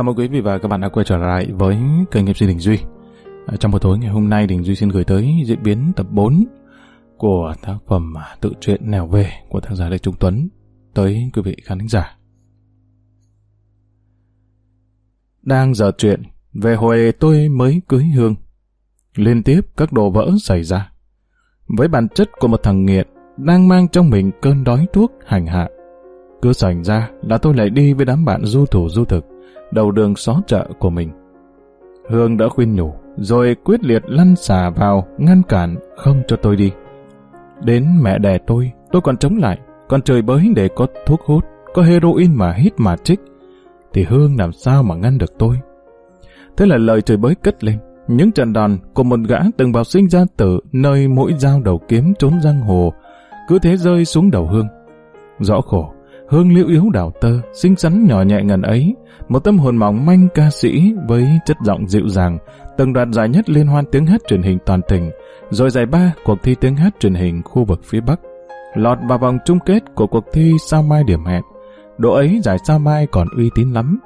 Chào mừng quý vị và các bạn đã quay trở lại với kênh MC Đình Duy. À, trong buổi tối ngày hôm nay, Đình Duy xin gửi tới diễn biến tập 4 của tác phẩm à, tự truyện Nèo Về của tác giả Lê Trung Tuấn tới quý vị khán thính giả. Đang giờ chuyện về hồi tôi mới cưới Hương. Liên tiếp các đồ vỡ xảy ra. Với bản chất của một thằng nghiện đang mang trong mình cơn đói thuốc hành hạ. Cứ sảnh ra là tôi lại đi với đám bạn du thủ du thực, đầu đường xó chợ của mình. Hương đã khuyên nhủ, rồi quyết liệt lăn xả vào, ngăn cản, không cho tôi đi. Đến mẹ đẻ tôi, tôi còn chống lại, còn trời bới để có thuốc hút, có heroin mà hít mà trích, thì Hương làm sao mà ngăn được tôi. Thế là lời trời bới cất lên, những trận đòn của một gã từng vào sinh ra tử nơi mỗi dao đầu kiếm trốn giang hồ, cứ thế rơi xuống đầu Hương. Rõ khổ, Hương liễu yếu đào tơ, xinh xắn nhỏ nhẹ ngần ấy, một tâm hồn mỏng manh ca sĩ với chất giọng dịu dàng, từng đoạt giải nhất liên hoan tiếng hát truyền hình toàn tỉnh, rồi giải ba cuộc thi tiếng hát truyền hình khu vực phía Bắc. Lọt vào vòng chung kết của cuộc thi Sao Mai Điểm Hẹn. Độ ấy giải Sao Mai còn uy tín lắm.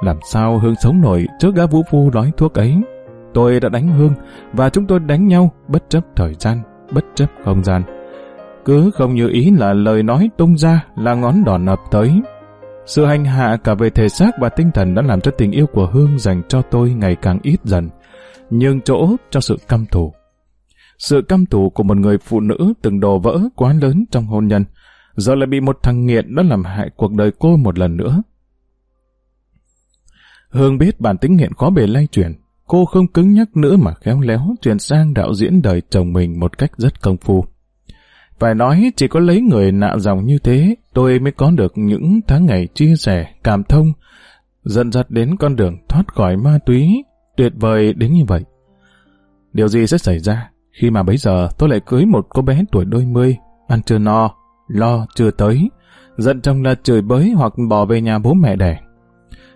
Làm sao Hương sống nổi trước gã vũ phu nói thuốc ấy. Tôi đã đánh Hương và chúng tôi đánh nhau bất chấp thời gian, bất chấp không gian. Cứ không như ý là lời nói tung ra là ngón đòn ập tới. Sự hành hạ cả về thể xác và tinh thần đã làm cho tình yêu của Hương dành cho tôi ngày càng ít dần, nhường chỗ cho sự căm thù. Sự căm thù của một người phụ nữ từng đổ vỡ quá lớn trong hôn nhân, giờ lại bị một thằng nghiện đã làm hại cuộc đời cô một lần nữa. Hương biết bản tính nghiện khó bề lay chuyển, cô không cứng nhắc nữa mà khéo léo chuyển sang đạo diễn đời chồng mình một cách rất công phu. Phải nói chỉ có lấy người nạ dòng như thế, tôi mới có được những tháng ngày chia sẻ, cảm thông, dẫn dắt đến con đường thoát khỏi ma túy, tuyệt vời đến như vậy. Điều gì sẽ xảy ra khi mà bấy giờ tôi lại cưới một cô bé tuổi đôi mươi, ăn chưa no, lo chưa tới, giận chồng là chửi bới hoặc bỏ về nhà bố mẹ đẻ.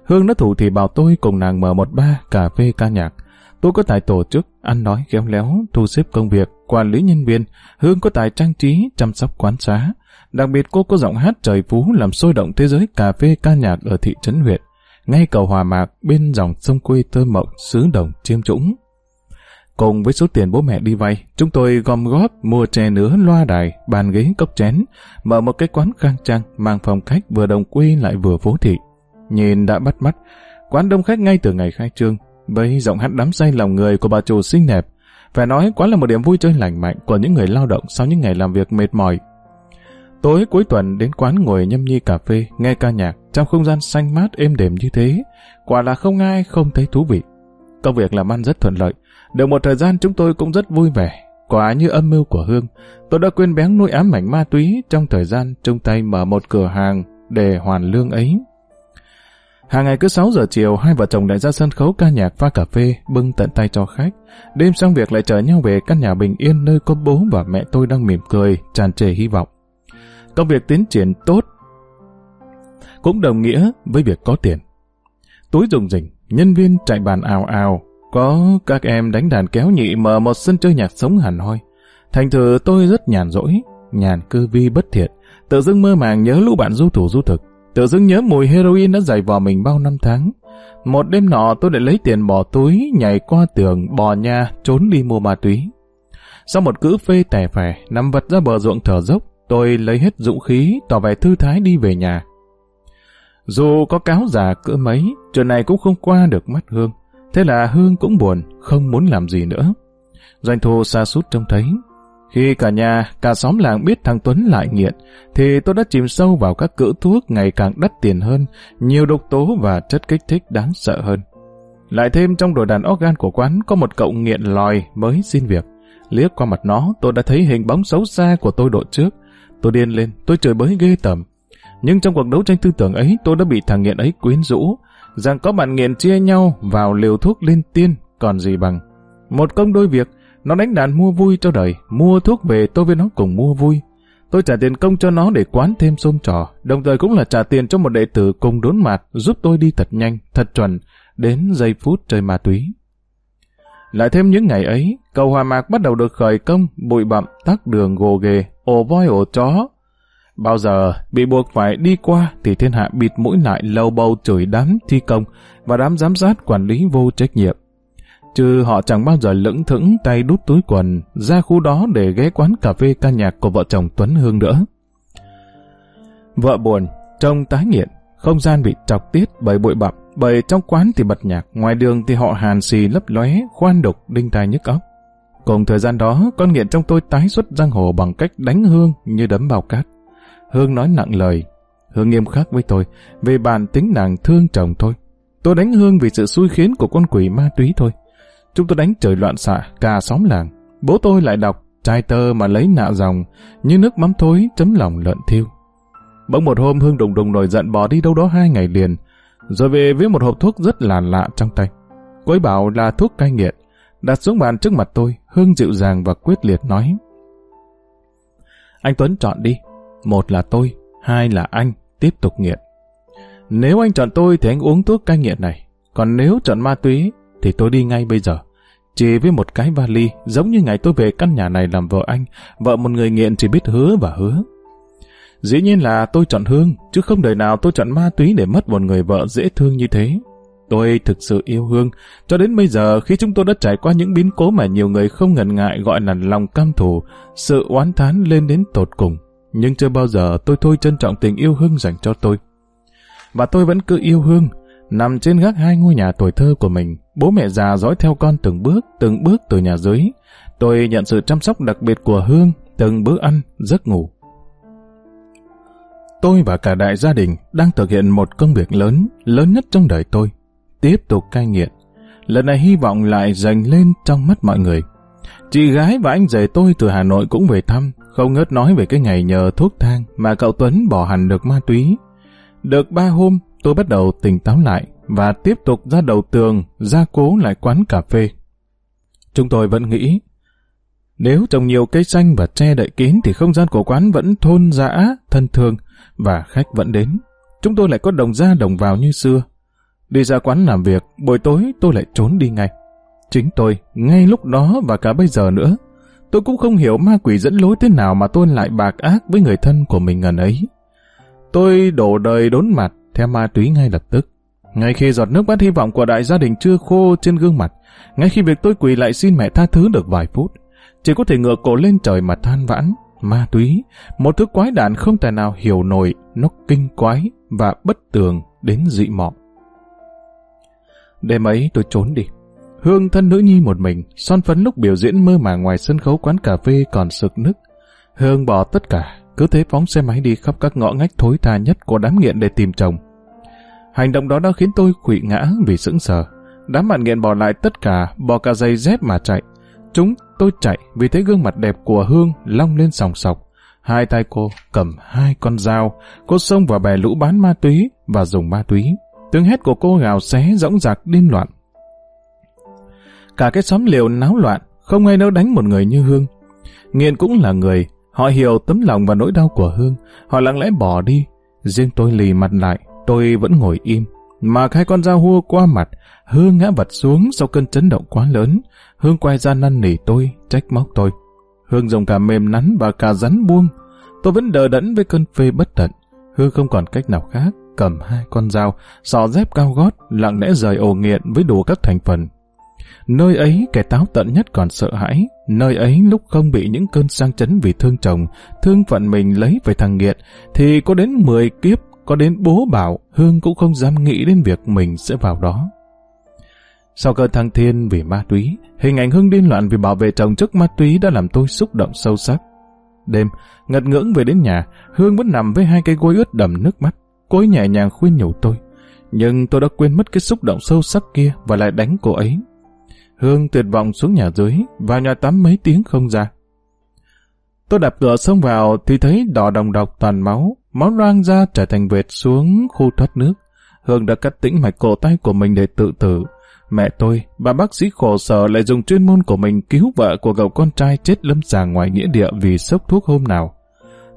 Hương đã thủ thì bảo tôi cùng nàng mở một ba cà phê ca nhạc. Tôi có tài tổ chức, ăn nói khéo léo, thu xếp công việc, quản lý nhân viên. Hương có tài trang trí, chăm sóc quán xá. Đặc biệt cô có giọng hát trời phú làm sôi động thế giới cà phê ca nhạc ở thị trấn huyện. Ngay cầu Hòa Mạc bên dòng sông quê tơ mộng xứ đồng chiêm trũng. Cùng với số tiền bố mẹ đi vay, chúng tôi gom góp mua chè nứa loa đài, bàn ghế cốc chén, mở một cái quán khang trang mang phòng khách vừa đồng quê lại vừa phố thị. Nhìn đã bắt mắt, quán đông khách ngay từ ngày khai trương, với giọng hát đắm say lòng người của bà chủ xinh đẹp. Phải nói quá là một điểm vui chơi lành mạnh của những người lao động sau những ngày làm việc mệt mỏi. Tối cuối tuần đến quán ngồi nhâm nhi cà phê, nghe ca nhạc trong không gian xanh mát êm đềm như thế, quả là không ai không thấy thú vị. Công việc làm ăn rất thuận lợi, được một thời gian chúng tôi cũng rất vui vẻ. Quả như âm mưu của Hương, tôi đã quên bén nuôi ám ảnh ma túy trong thời gian chung tay mở một cửa hàng để hoàn lương ấy. Hàng ngày cứ 6 giờ chiều, hai vợ chồng lại ra sân khấu ca nhạc pha cà phê, bưng tận tay cho khách. Đêm xong việc lại chở nhau về căn nhà bình yên nơi có bố và mẹ tôi đang mỉm cười, tràn trề hy vọng. Công việc tiến triển tốt cũng đồng nghĩa với việc có tiền. Túi dùng rỉnh, nhân viên chạy bàn ào ào, có các em đánh đàn kéo nhị mở một sân chơi nhạc sống hẳn hoi. Thành thử tôi rất nhàn rỗi, nhàn cư vi bất thiện, tự dưng mơ màng nhớ lũ bạn du thủ du thực. Tự dưng nhớ mùi heroin đã dày vào mình bao năm tháng. Một đêm nọ tôi đã lấy tiền bỏ túi, nhảy qua tường, bò nhà, trốn đi mua ma túy. Sau một cữ phê tẻ phè, nằm vật ra bờ ruộng thở dốc, tôi lấy hết dũng khí, tỏ vẻ thư thái đi về nhà. Dù có cáo già cỡ mấy, chuyện này cũng không qua được mắt Hương. Thế là Hương cũng buồn, không muốn làm gì nữa. Doanh thu xa sút trông thấy, khi cả nhà, cả xóm làng biết thằng Tuấn lại nghiện, thì tôi đã chìm sâu vào các cữ thuốc ngày càng đắt tiền hơn, nhiều độc tố và chất kích thích đáng sợ hơn. Lại thêm trong đồ đàn organ của quán có một cậu nghiện lòi mới xin việc. Liếc qua mặt nó, tôi đã thấy hình bóng xấu xa của tôi độ trước. Tôi điên lên, tôi trời bới ghê tầm. Nhưng trong cuộc đấu tranh tư tưởng ấy, tôi đã bị thằng nghiện ấy quyến rũ, rằng có bạn nghiện chia nhau vào liều thuốc lên tiên, còn gì bằng. Một công đôi việc, nó đánh đàn mua vui cho đời, mua thuốc về tôi với nó cùng mua vui. Tôi trả tiền công cho nó để quán thêm xôm trò, đồng thời cũng là trả tiền cho một đệ tử cùng đốn mặt giúp tôi đi thật nhanh, thật chuẩn, đến giây phút chơi ma túy. Lại thêm những ngày ấy, cầu Hòa Mạc bắt đầu được khởi công, bụi bặm, tắc đường gồ ghề, ổ voi ổ chó. Bao giờ bị buộc phải đi qua thì thiên hạ bịt mũi lại lâu bầu chửi đám thi công và đám giám sát quản lý vô trách nhiệm. Chứ họ chẳng bao giờ lững thững tay đút túi quần ra khu đó để ghé quán cà phê ca nhạc của vợ chồng Tuấn Hương nữa. Vợ buồn, trông tái nghiện, không gian bị chọc tiết bởi bụi bặm, bởi trong quán thì bật nhạc, ngoài đường thì họ hàn xì lấp lóe, khoan đục, đinh tai nhức óc. Cùng thời gian đó, con nghiện trong tôi tái xuất giang hồ bằng cách đánh Hương như đấm bao cát. Hương nói nặng lời. Hương nghiêm khắc với tôi, về bản tính nàng thương chồng thôi. Tôi đánh Hương vì sự xui khiến của con quỷ ma túy thôi. Chúng tôi đánh trời loạn xạ, cả xóm làng. Bố tôi lại đọc, trai tơ mà lấy nạo dòng, như nước mắm thối chấm lòng lợn thiêu. Bỗng một hôm Hương đùng đùng nổi giận bỏ đi đâu đó hai ngày liền, rồi về với một hộp thuốc rất là lạ trong tay. Cô ấy bảo là thuốc cai nghiện, đặt xuống bàn trước mặt tôi, Hương dịu dàng và quyết liệt nói. Anh Tuấn chọn đi, một là tôi, hai là anh, tiếp tục nghiện. Nếu anh chọn tôi thì anh uống thuốc cai nghiện này, còn nếu chọn ma túy thì tôi đi ngay bây giờ. Chỉ với một cái vali, giống như ngày tôi về căn nhà này làm vợ anh, vợ một người nghiện chỉ biết hứa và hứa. Dĩ nhiên là tôi chọn Hương, chứ không đời nào tôi chọn ma túy để mất một người vợ dễ thương như thế. Tôi thực sự yêu Hương, cho đến bây giờ khi chúng tôi đã trải qua những biến cố mà nhiều người không ngần ngại gọi là lòng cam thù, sự oán thán lên đến tột cùng. Nhưng chưa bao giờ tôi thôi trân trọng tình yêu Hương dành cho tôi. Và tôi vẫn cứ yêu Hương, nằm trên gác hai ngôi nhà tuổi thơ của mình, bố mẹ già dõi theo con từng bước, từng bước từ nhà dưới. Tôi nhận sự chăm sóc đặc biệt của Hương, từng bữa ăn, giấc ngủ. Tôi và cả đại gia đình đang thực hiện một công việc lớn, lớn nhất trong đời tôi. Tiếp tục cai nghiện. Lần này hy vọng lại dành lên trong mắt mọi người. Chị gái và anh rể tôi từ Hà Nội cũng về thăm, không ngớt nói về cái ngày nhờ thuốc thang mà cậu Tuấn bỏ hẳn được ma túy. Được ba hôm, tôi bắt đầu tỉnh táo lại và tiếp tục ra đầu tường, ra cố lại quán cà phê. Chúng tôi vẫn nghĩ, nếu trồng nhiều cây xanh và che đậy kín thì không gian của quán vẫn thôn dã, thân thương, và khách vẫn đến. Chúng tôi lại có đồng ra đồng vào như xưa. Đi ra quán làm việc, buổi tối tôi lại trốn đi ngay. Chính tôi, ngay lúc đó và cả bây giờ nữa, tôi cũng không hiểu ma quỷ dẫn lối thế nào mà tôi lại bạc ác với người thân của mình ngần ấy. Tôi đổ đời đốn mặt theo ma túy ngay lập tức. Ngay khi giọt nước mắt hy vọng của đại gia đình chưa khô trên gương mặt, ngay khi việc tôi quỳ lại xin mẹ tha thứ được vài phút, chỉ có thể ngựa cổ lên trời mà than vãn, ma túy, một thứ quái đản không thể nào hiểu nổi, nó kinh quái và bất tường đến dị mọm. Đêm ấy tôi trốn đi. Hương thân nữ nhi một mình, son phấn lúc biểu diễn mơ màng ngoài sân khấu quán cà phê còn sực nức. Hương bỏ tất cả, cứ thế phóng xe máy đi khắp các ngõ ngách thối tha nhất của đám nghiện để tìm chồng. Hành động đó đã khiến tôi quỵ ngã vì sững sờ. Đám bạn nghiện bỏ lại tất cả, bỏ cả giày dép mà chạy. Chúng tôi chạy vì thấy gương mặt đẹp của Hương long lên sòng sọc. Hai tay cô cầm hai con dao, cô xông vào bè lũ bán ma túy và dùng ma túy. Tiếng hét của cô gào xé rỗng rạc điên loạn. Cả cái xóm liều náo loạn, không ai nỡ đánh một người như Hương. Nghiện cũng là người, họ hiểu tấm lòng và nỗi đau của Hương, họ lặng lẽ bỏ đi. Riêng tôi lì mặt lại, tôi vẫn ngồi im. Mà hai con dao hua qua mặt, Hương ngã vật xuống sau cơn chấn động quá lớn. Hương quay ra năn nỉ tôi, trách móc tôi. Hương dùng cả mềm nắn và cả rắn buông. Tôi vẫn đờ đẫn với cơn phê bất tận. Hương không còn cách nào khác, cầm hai con dao, sò dép cao gót, lặng lẽ rời ổ nghiện với đủ các thành phần. Nơi ấy kẻ táo tận nhất còn sợ hãi, nơi ấy lúc không bị những cơn sang chấn vì thương chồng, thương phận mình lấy về thằng nghiện, thì có đến 10 kiếp, có đến bố bảo, Hương cũng không dám nghĩ đến việc mình sẽ vào đó. Sau cơn thăng thiên vì ma túy, hình ảnh Hưng điên loạn vì bảo vệ chồng trước ma túy đã làm tôi xúc động sâu sắc. Đêm, ngật ngưỡng về đến nhà, Hương vẫn nằm với hai cây gối ướt đầm nước mắt. Cô ấy nhẹ nhàng khuyên nhủ tôi. Nhưng tôi đã quên mất cái xúc động sâu sắc kia và lại đánh cô ấy. Hương tuyệt vọng xuống nhà dưới, vào nhà tắm mấy tiếng không ra. Tôi đạp cửa xông vào thì thấy đỏ đồng độc toàn máu, máu loang ra trở thành vệt xuống khu thoát nước. Hương đã cắt tĩnh mạch cổ tay của mình để tự tử. Mẹ tôi, bà bác sĩ khổ sở lại dùng chuyên môn của mình cứu vợ của cậu con trai chết lâm sàng ngoài nghĩa địa vì sốc thuốc hôm nào.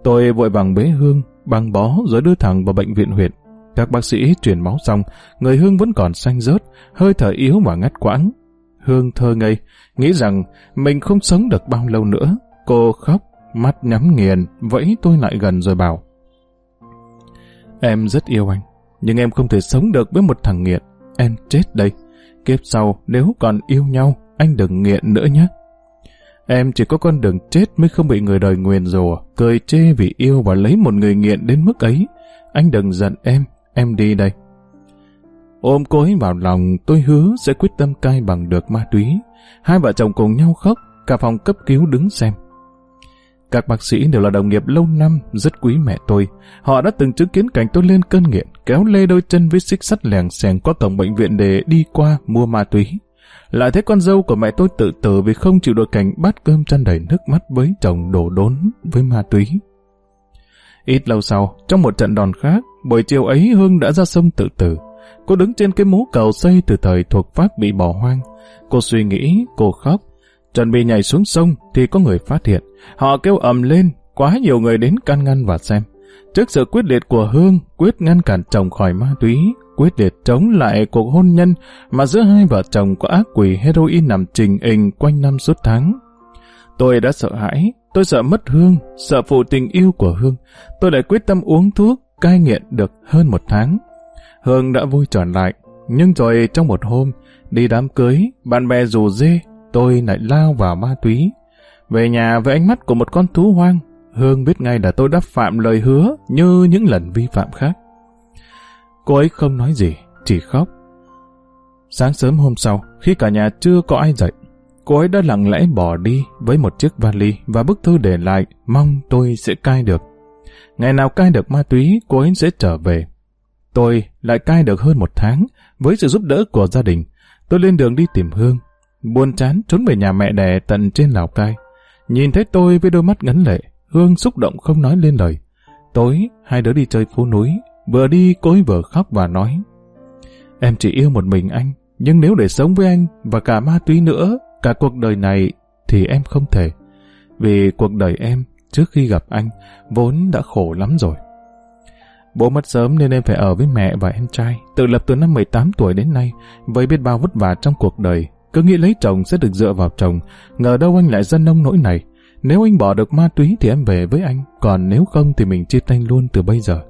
Tôi vội vàng bế Hương, băng bó rồi đưa thẳng vào bệnh viện huyện. Các bác sĩ truyền máu xong, người Hương vẫn còn xanh rớt, hơi thở yếu và ngắt quãng. Hương thơ ngây, nghĩ rằng mình không sống được bao lâu nữa. Cô khóc, mắt nhắm nghiền, vẫy tôi lại gần rồi bảo. Em rất yêu anh, nhưng em không thể sống được với một thằng nghiện. Em chết đây. Kiếp sau, nếu còn yêu nhau, anh đừng nghiện nữa nhé. Em chỉ có con đường chết mới không bị người đời nguyền rủa, cười chê vì yêu và lấy một người nghiện đến mức ấy. Anh đừng giận em, em đi đây. Ôm cô ấy vào lòng, tôi hứa sẽ quyết tâm cai bằng được ma túy. Hai vợ chồng cùng nhau khóc, cả phòng cấp cứu đứng xem. Các bác sĩ đều là đồng nghiệp lâu năm, rất quý mẹ tôi. Họ đã từng chứng kiến cảnh tôi lên cơn nghiện, kéo lê đôi chân với xích sắt lèng xèng qua cổng bệnh viện để đi qua mua ma túy. Lại thấy con dâu của mẹ tôi tự tử vì không chịu được cảnh bát cơm chăn đầy nước mắt với chồng đổ đốn với ma túy. Ít lâu sau, trong một trận đòn khác, buổi chiều ấy Hương đã ra sông tự tử. Cô đứng trên cái mố cầu xây từ thời thuộc Pháp bị bỏ hoang. Cô suy nghĩ, cô khóc. Chuẩn bị nhảy xuống sông thì có người phát hiện. Họ kêu ầm lên, quá nhiều người đến can ngăn và xem. Trước sự quyết liệt của Hương, quyết ngăn cản chồng khỏi ma túy, quyết liệt chống lại cuộc hôn nhân mà giữa hai vợ chồng có ác quỷ heroin nằm trình hình quanh năm suốt tháng. Tôi đã sợ hãi, tôi sợ mất Hương, sợ phụ tình yêu của Hương. Tôi lại quyết tâm uống thuốc, cai nghiện được hơn một tháng. Hương đã vui trở lại, nhưng rồi trong một hôm, đi đám cưới, bạn bè rủ dê, tôi lại lao vào ma túy. Về nhà với ánh mắt của một con thú hoang, Hương biết ngay là tôi đã phạm lời hứa như những lần vi phạm khác. Cô ấy không nói gì, chỉ khóc. Sáng sớm hôm sau, khi cả nhà chưa có ai dậy, cô ấy đã lặng lẽ bỏ đi với một chiếc vali và bức thư để lại mong tôi sẽ cai được. Ngày nào cai được ma túy, cô ấy sẽ trở về. Tôi lại cai được hơn một tháng, với sự giúp đỡ của gia đình. Tôi lên đường đi tìm Hương, buồn chán trốn về nhà mẹ đẻ tận trên Lào Cai. Nhìn thấy tôi với đôi mắt ngấn lệ, Hương xúc động không nói lên lời. Tối, hai đứa đi chơi phố núi, vừa đi cô ấy vừa khóc và nói Em chỉ yêu một mình anh, nhưng nếu để sống với anh và cả ma túy nữa, cả cuộc đời này, thì em không thể. Vì cuộc đời em, trước khi gặp anh, vốn đã khổ lắm rồi. Bố mất sớm nên em phải ở với mẹ và em trai, tự lập từ năm 18 tuổi đến nay, với biết bao vất vả trong cuộc đời. Cứ nghĩ lấy chồng sẽ được dựa vào chồng, ngờ đâu anh lại dân nông nỗi này. Nếu anh bỏ được ma túy thì em về với anh, còn nếu không thì mình chia tay luôn từ bây giờ.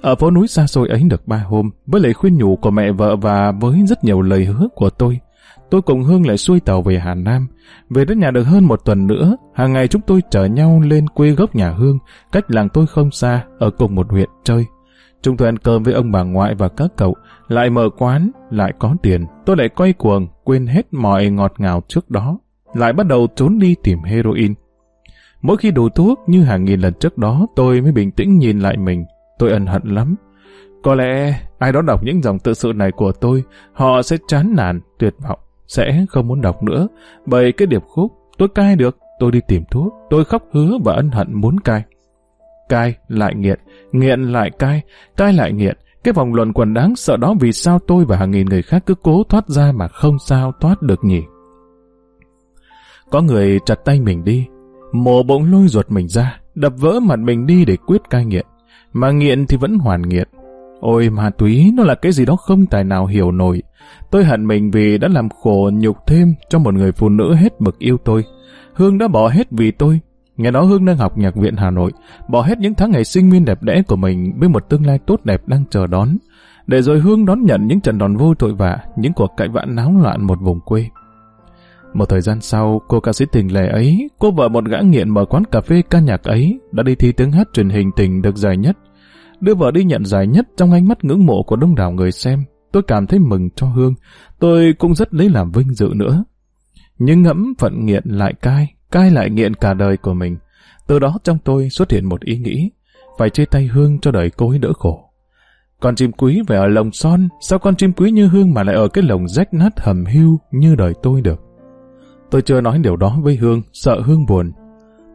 Ở phố núi xa xôi ấy được ba hôm, với lời khuyên nhủ của mẹ vợ và với rất nhiều lời hứa của tôi, tôi cùng Hương lại xuôi tàu về Hà Nam. Về đến nhà được hơn một tuần nữa, hàng ngày chúng tôi chở nhau lên quê gốc nhà Hương, cách làng tôi không xa, ở cùng một huyện chơi. Chúng tôi ăn cơm với ông bà ngoại và các cậu, lại mở quán, lại có tiền. Tôi lại quay cuồng, quên hết mọi ngọt ngào trước đó. Lại bắt đầu trốn đi tìm heroin. Mỗi khi đủ thuốc như hàng nghìn lần trước đó, tôi mới bình tĩnh nhìn lại mình. Tôi ân hận lắm. Có lẽ ai đó đọc những dòng tự sự này của tôi, họ sẽ chán nản, tuyệt vọng, sẽ không muốn đọc nữa. Bởi cái điệp khúc, tôi cai được, tôi đi tìm thuốc, tôi khóc hứa và ân hận muốn cai. Cai lại nghiện, nghiện lại cai, cai lại nghiện. Cái vòng luận quần đáng sợ đó vì sao tôi và hàng nghìn người khác cứ cố thoát ra mà không sao thoát được nhỉ? Có người chặt tay mình đi, mổ bụng lôi ruột mình ra, đập vỡ mặt mình đi để quyết cai nghiện. Mà nghiện thì vẫn hoàn nghiện. Ôi ma túy nó là cái gì đó không tài nào hiểu nổi. Tôi hận mình vì đã làm khổ nhục thêm cho một người phụ nữ hết mực yêu tôi. Hương đã bỏ hết vì tôi. Ngày đó Hương đang học nhạc viện Hà Nội, bỏ hết những tháng ngày sinh viên đẹp đẽ của mình với một tương lai tốt đẹp đang chờ đón. Để rồi Hương đón nhận những trận đòn vô tội vạ, những cuộc cãi vã náo loạn một vùng quê. Một thời gian sau, cô ca sĩ tình lẻ ấy, cô vợ một gã nghiện mở quán cà phê ca nhạc ấy, đã đi thi tiếng hát truyền hình tình được giải nhất. Đưa vợ đi nhận giải nhất trong ánh mắt ngưỡng mộ của đông đảo người xem. Tôi cảm thấy mừng cho Hương, tôi cũng rất lấy làm vinh dự nữa. Nhưng ngẫm phận nghiện lại cai, cai lại nghiện cả đời của mình. Từ đó trong tôi xuất hiện một ý nghĩ, phải chia tay Hương cho đời cô ấy đỡ khổ. Con chim quý về ở lồng son, sao con chim quý như Hương mà lại ở cái lồng rách nát hầm hưu như đời tôi được? Tôi chưa nói điều đó với Hương, sợ Hương buồn.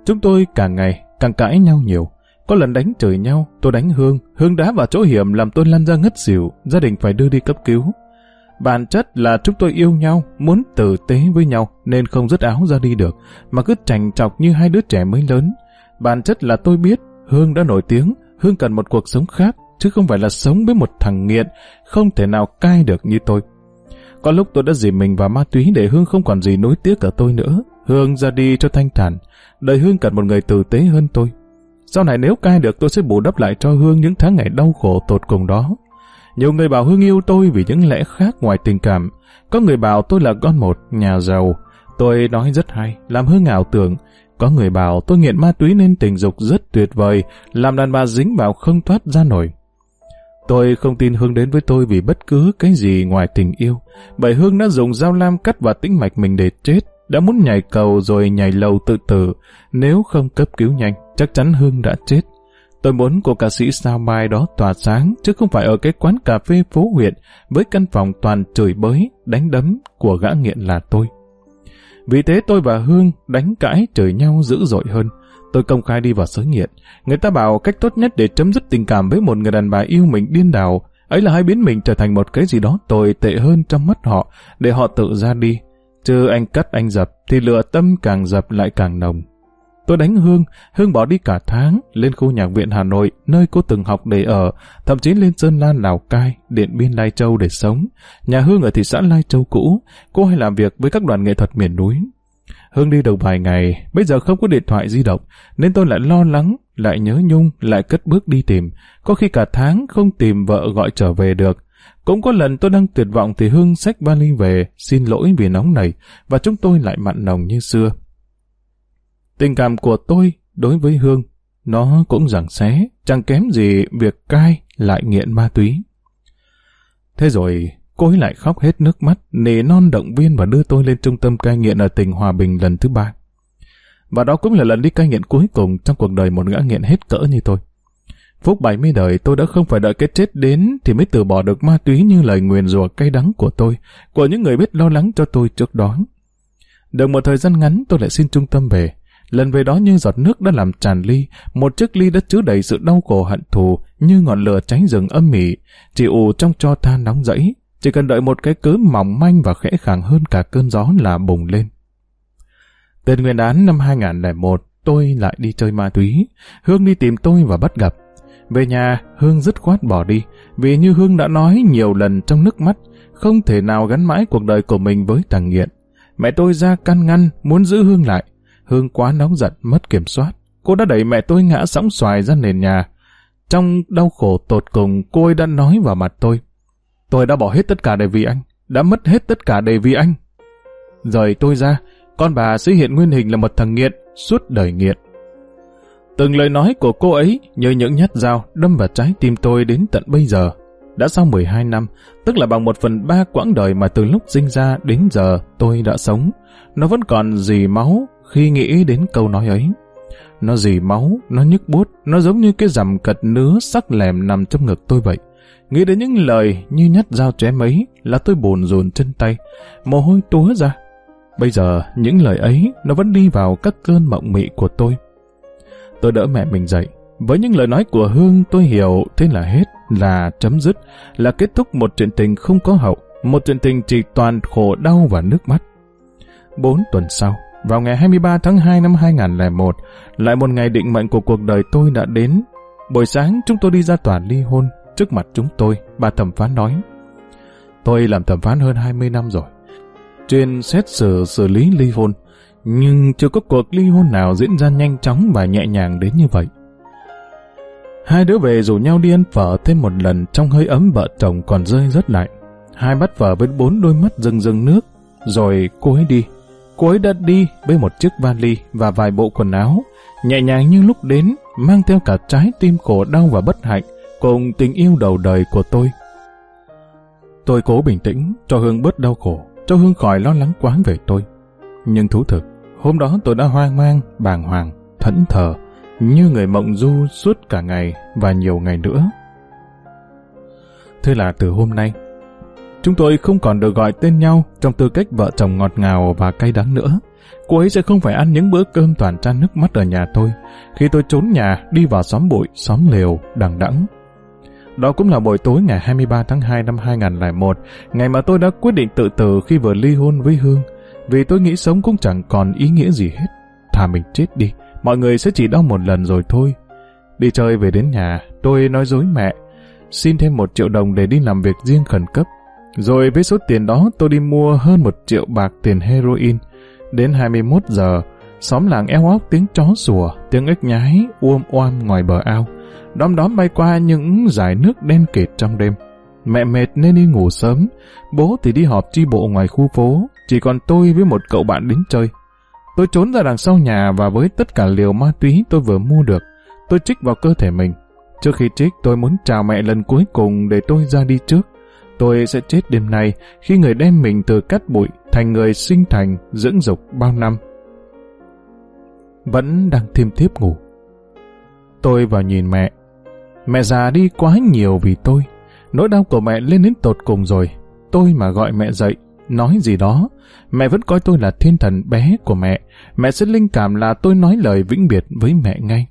Chúng tôi càng ngày càng cãi nhau nhiều. Có lần đánh chửi nhau, tôi đánh Hương. Hương đá vào chỗ hiểm làm tôi lăn ra ngất xỉu, gia đình phải đưa đi cấp cứu. Bản chất là chúng tôi yêu nhau, muốn tử tế với nhau nên không dứt áo ra đi được, mà cứ chành chọc như hai đứa trẻ mới lớn. Bản chất là tôi biết Hương đã nổi tiếng, Hương cần một cuộc sống khác, chứ không phải là sống với một thằng nghiện, không thể nào cai được như tôi. Có lúc tôi đã dìm mình vào ma túy để Hương không còn gì nối tiếc ở tôi nữa. Hương ra đi cho thanh thản. Đời Hương cần một người tử tế hơn tôi. Sau này nếu cai được tôi sẽ bù đắp lại cho Hương những tháng ngày đau khổ tột cùng đó. Nhiều người bảo Hương yêu tôi vì những lẽ khác ngoài tình cảm. Có người bảo tôi là con một, nhà giàu. Tôi nói rất hay, làm Hương ảo tưởng. Có người bảo tôi nghiện ma túy nên tình dục rất tuyệt vời, làm đàn bà dính vào không thoát ra nổi. Tôi không tin Hương đến với tôi vì bất cứ cái gì ngoài tình yêu. Bởi Hương đã dùng dao lam cắt vào tĩnh mạch mình để chết, đã muốn nhảy cầu rồi nhảy lầu tự tử. Nếu không cấp cứu nhanh, chắc chắn Hương đã chết. Tôi muốn cô ca sĩ sao mai đó tỏa sáng, chứ không phải ở cái quán cà phê phố huyện với căn phòng toàn chửi bới, đánh đấm của gã nghiện là tôi. Vì thế tôi và Hương đánh cãi chửi nhau dữ dội hơn. Tôi công khai đi vào giới nghiện. Người ta bảo cách tốt nhất để chấm dứt tình cảm với một người đàn bà yêu mình điên đảo, ấy là hãy biến mình trở thành một cái gì đó tồi tệ hơn trong mắt họ, để họ tự ra đi. Chứ anh cắt anh dập, thì lửa tâm càng dập lại càng nồng. Tôi đánh Hương, Hương bỏ đi cả tháng, lên khu nhạc viện Hà Nội, nơi cô từng học để ở, thậm chí lên Sơn Lan Lào Cai, Điện Biên Lai Châu để sống. Nhà Hương ở thị xã Lai Châu cũ, cô hay làm việc với các đoàn nghệ thuật miền núi. Hương đi được vài ngày, bây giờ không có điện thoại di động, nên tôi lại lo lắng, lại nhớ nhung, lại cất bước đi tìm. Có khi cả tháng không tìm vợ gọi trở về được. Cũng có lần tôi đang tuyệt vọng thì Hương xách vali về, xin lỗi vì nóng này, và chúng tôi lại mặn nồng như xưa. Tình cảm của tôi đối với Hương, nó cũng rằng xé, chẳng kém gì việc cai lại nghiện ma túy. Thế rồi, cô ấy lại khóc hết nước mắt, nề non động viên và đưa tôi lên trung tâm cai nghiện ở tỉnh Hòa Bình lần thứ ba. Và đó cũng là lần đi cai nghiện cuối cùng trong cuộc đời một gã nghiện hết cỡ như tôi. Phúc 70 đời tôi đã không phải đợi cái chết đến thì mới từ bỏ được ma túy như lời nguyền rủa cay đắng của tôi, của những người biết lo lắng cho tôi trước đó. Được một thời gian ngắn tôi lại xin trung tâm về. Lần về đó như giọt nước đã làm tràn ly, một chiếc ly đã chứa đầy sự đau khổ hận thù như ngọn lửa cháy rừng âm mỉ, chỉ ù trong cho than nóng rẫy, chỉ cần đợi một cái cớ mỏng manh và khẽ khàng hơn cả cơn gió là bùng lên. Tên nguyên án năm 2001, tôi lại đi chơi ma túy. Hương đi tìm tôi và bắt gặp. Về nhà, Hương dứt khoát bỏ đi, vì như Hương đã nói nhiều lần trong nước mắt, không thể nào gắn mãi cuộc đời của mình với thằng nghiện. Mẹ tôi ra căn ngăn, muốn giữ Hương lại. Hương quá nóng giận, mất kiểm soát. Cô đã đẩy mẹ tôi ngã sóng xoài ra nền nhà. Trong đau khổ tột cùng, cô ấy đã nói vào mặt tôi. Tôi đã bỏ hết tất cả để vì anh, đã mất hết tất cả để vì anh. Rời tôi ra, con bà sẽ hiện nguyên hình là một thằng nghiện, suốt đời nghiện. Từng lời nói của cô ấy như những nhát dao đâm vào trái tim tôi đến tận bây giờ. Đã sau 12 năm, tức là bằng một phần ba quãng đời mà từ lúc sinh ra đến giờ tôi đã sống. Nó vẫn còn dì máu khi nghĩ đến câu nói ấy. Nó dì máu, nó nhức bút, nó giống như cái rằm cật nứa sắc lèm nằm trong ngực tôi vậy. Nghĩ đến những lời như nhát dao chém ấy là tôi buồn rồn chân tay, mồ hôi túa ra. Bây giờ những lời ấy nó vẫn đi vào các cơn mộng mị của tôi. Tôi đỡ mẹ mình dậy. Với những lời nói của Hương tôi hiểu thế là hết, là chấm dứt, là kết thúc một chuyện tình không có hậu, một chuyện tình chỉ toàn khổ đau và nước mắt. Bốn tuần sau, vào ngày 23 tháng 2 năm 2001, lại một ngày định mệnh của cuộc đời tôi đã đến. Buổi sáng chúng tôi đi ra tòa ly hôn, trước mặt chúng tôi, bà thẩm phán nói. Tôi làm thẩm phán hơn 20 năm rồi. Chuyên xét xử xử lý ly hôn, nhưng chưa có cuộc ly hôn nào diễn ra nhanh chóng và nhẹ nhàng đến như vậy. Hai đứa về rủ nhau đi ăn phở thêm một lần trong hơi ấm vợ chồng còn rơi rất lạnh. Hai bắt phở với bốn đôi mắt rừng rừng nước, rồi cô ấy đi. Cô ấy đã đi với một chiếc vali và vài bộ quần áo, nhẹ nhàng như lúc đến, mang theo cả trái tim khổ đau và bất hạnh, cùng tình yêu đầu đời của tôi. Tôi cố bình tĩnh, cho Hương bớt đau khổ, cho Hương khỏi lo lắng quá về tôi. Nhưng thú thực, hôm đó tôi đã hoang mang, bàng hoàng, thẫn thờ, như người mộng du suốt cả ngày và nhiều ngày nữa. Thế là từ hôm nay, chúng tôi không còn được gọi tên nhau trong tư cách vợ chồng ngọt ngào và cay đắng nữa. Cô ấy sẽ không phải ăn những bữa cơm toàn tràn nước mắt ở nhà tôi, khi tôi trốn nhà đi vào xóm bụi, xóm lều, đằng đẵng. Đó cũng là buổi tối ngày 23 tháng 2 năm 2001, ngày mà tôi đã quyết định tự tử khi vừa ly hôn với Hương, vì tôi nghĩ sống cũng chẳng còn ý nghĩa gì hết. Thà mình chết đi, mọi người sẽ chỉ đau một lần rồi thôi. Đi chơi về đến nhà, tôi nói dối mẹ, xin thêm một triệu đồng để đi làm việc riêng khẩn cấp. Rồi với số tiền đó tôi đi mua hơn một triệu bạc tiền heroin. Đến 21 giờ, Xóm làng eo óc tiếng chó sủa, tiếng ếch nhái, uom oam ngoài bờ ao. Đóm đóm bay qua những dải nước đen kịt trong đêm. Mẹ mệt nên đi ngủ sớm, bố thì đi họp chi bộ ngoài khu phố, chỉ còn tôi với một cậu bạn đến chơi. Tôi trốn ra đằng sau nhà và với tất cả liều ma túy tôi vừa mua được, tôi trích vào cơ thể mình. Trước khi trích tôi muốn chào mẹ lần cuối cùng để tôi ra đi trước. Tôi sẽ chết đêm nay khi người đem mình từ cát bụi thành người sinh thành, dưỡng dục bao năm. Vẫn đang thiêm thiếp ngủ. Tôi vào nhìn mẹ. Mẹ già đi quá nhiều vì tôi. Nỗi đau của mẹ lên đến tột cùng rồi. Tôi mà gọi mẹ dậy, nói gì đó. Mẹ vẫn coi tôi là thiên thần bé của mẹ. Mẹ sẽ linh cảm là tôi nói lời vĩnh biệt với mẹ ngay.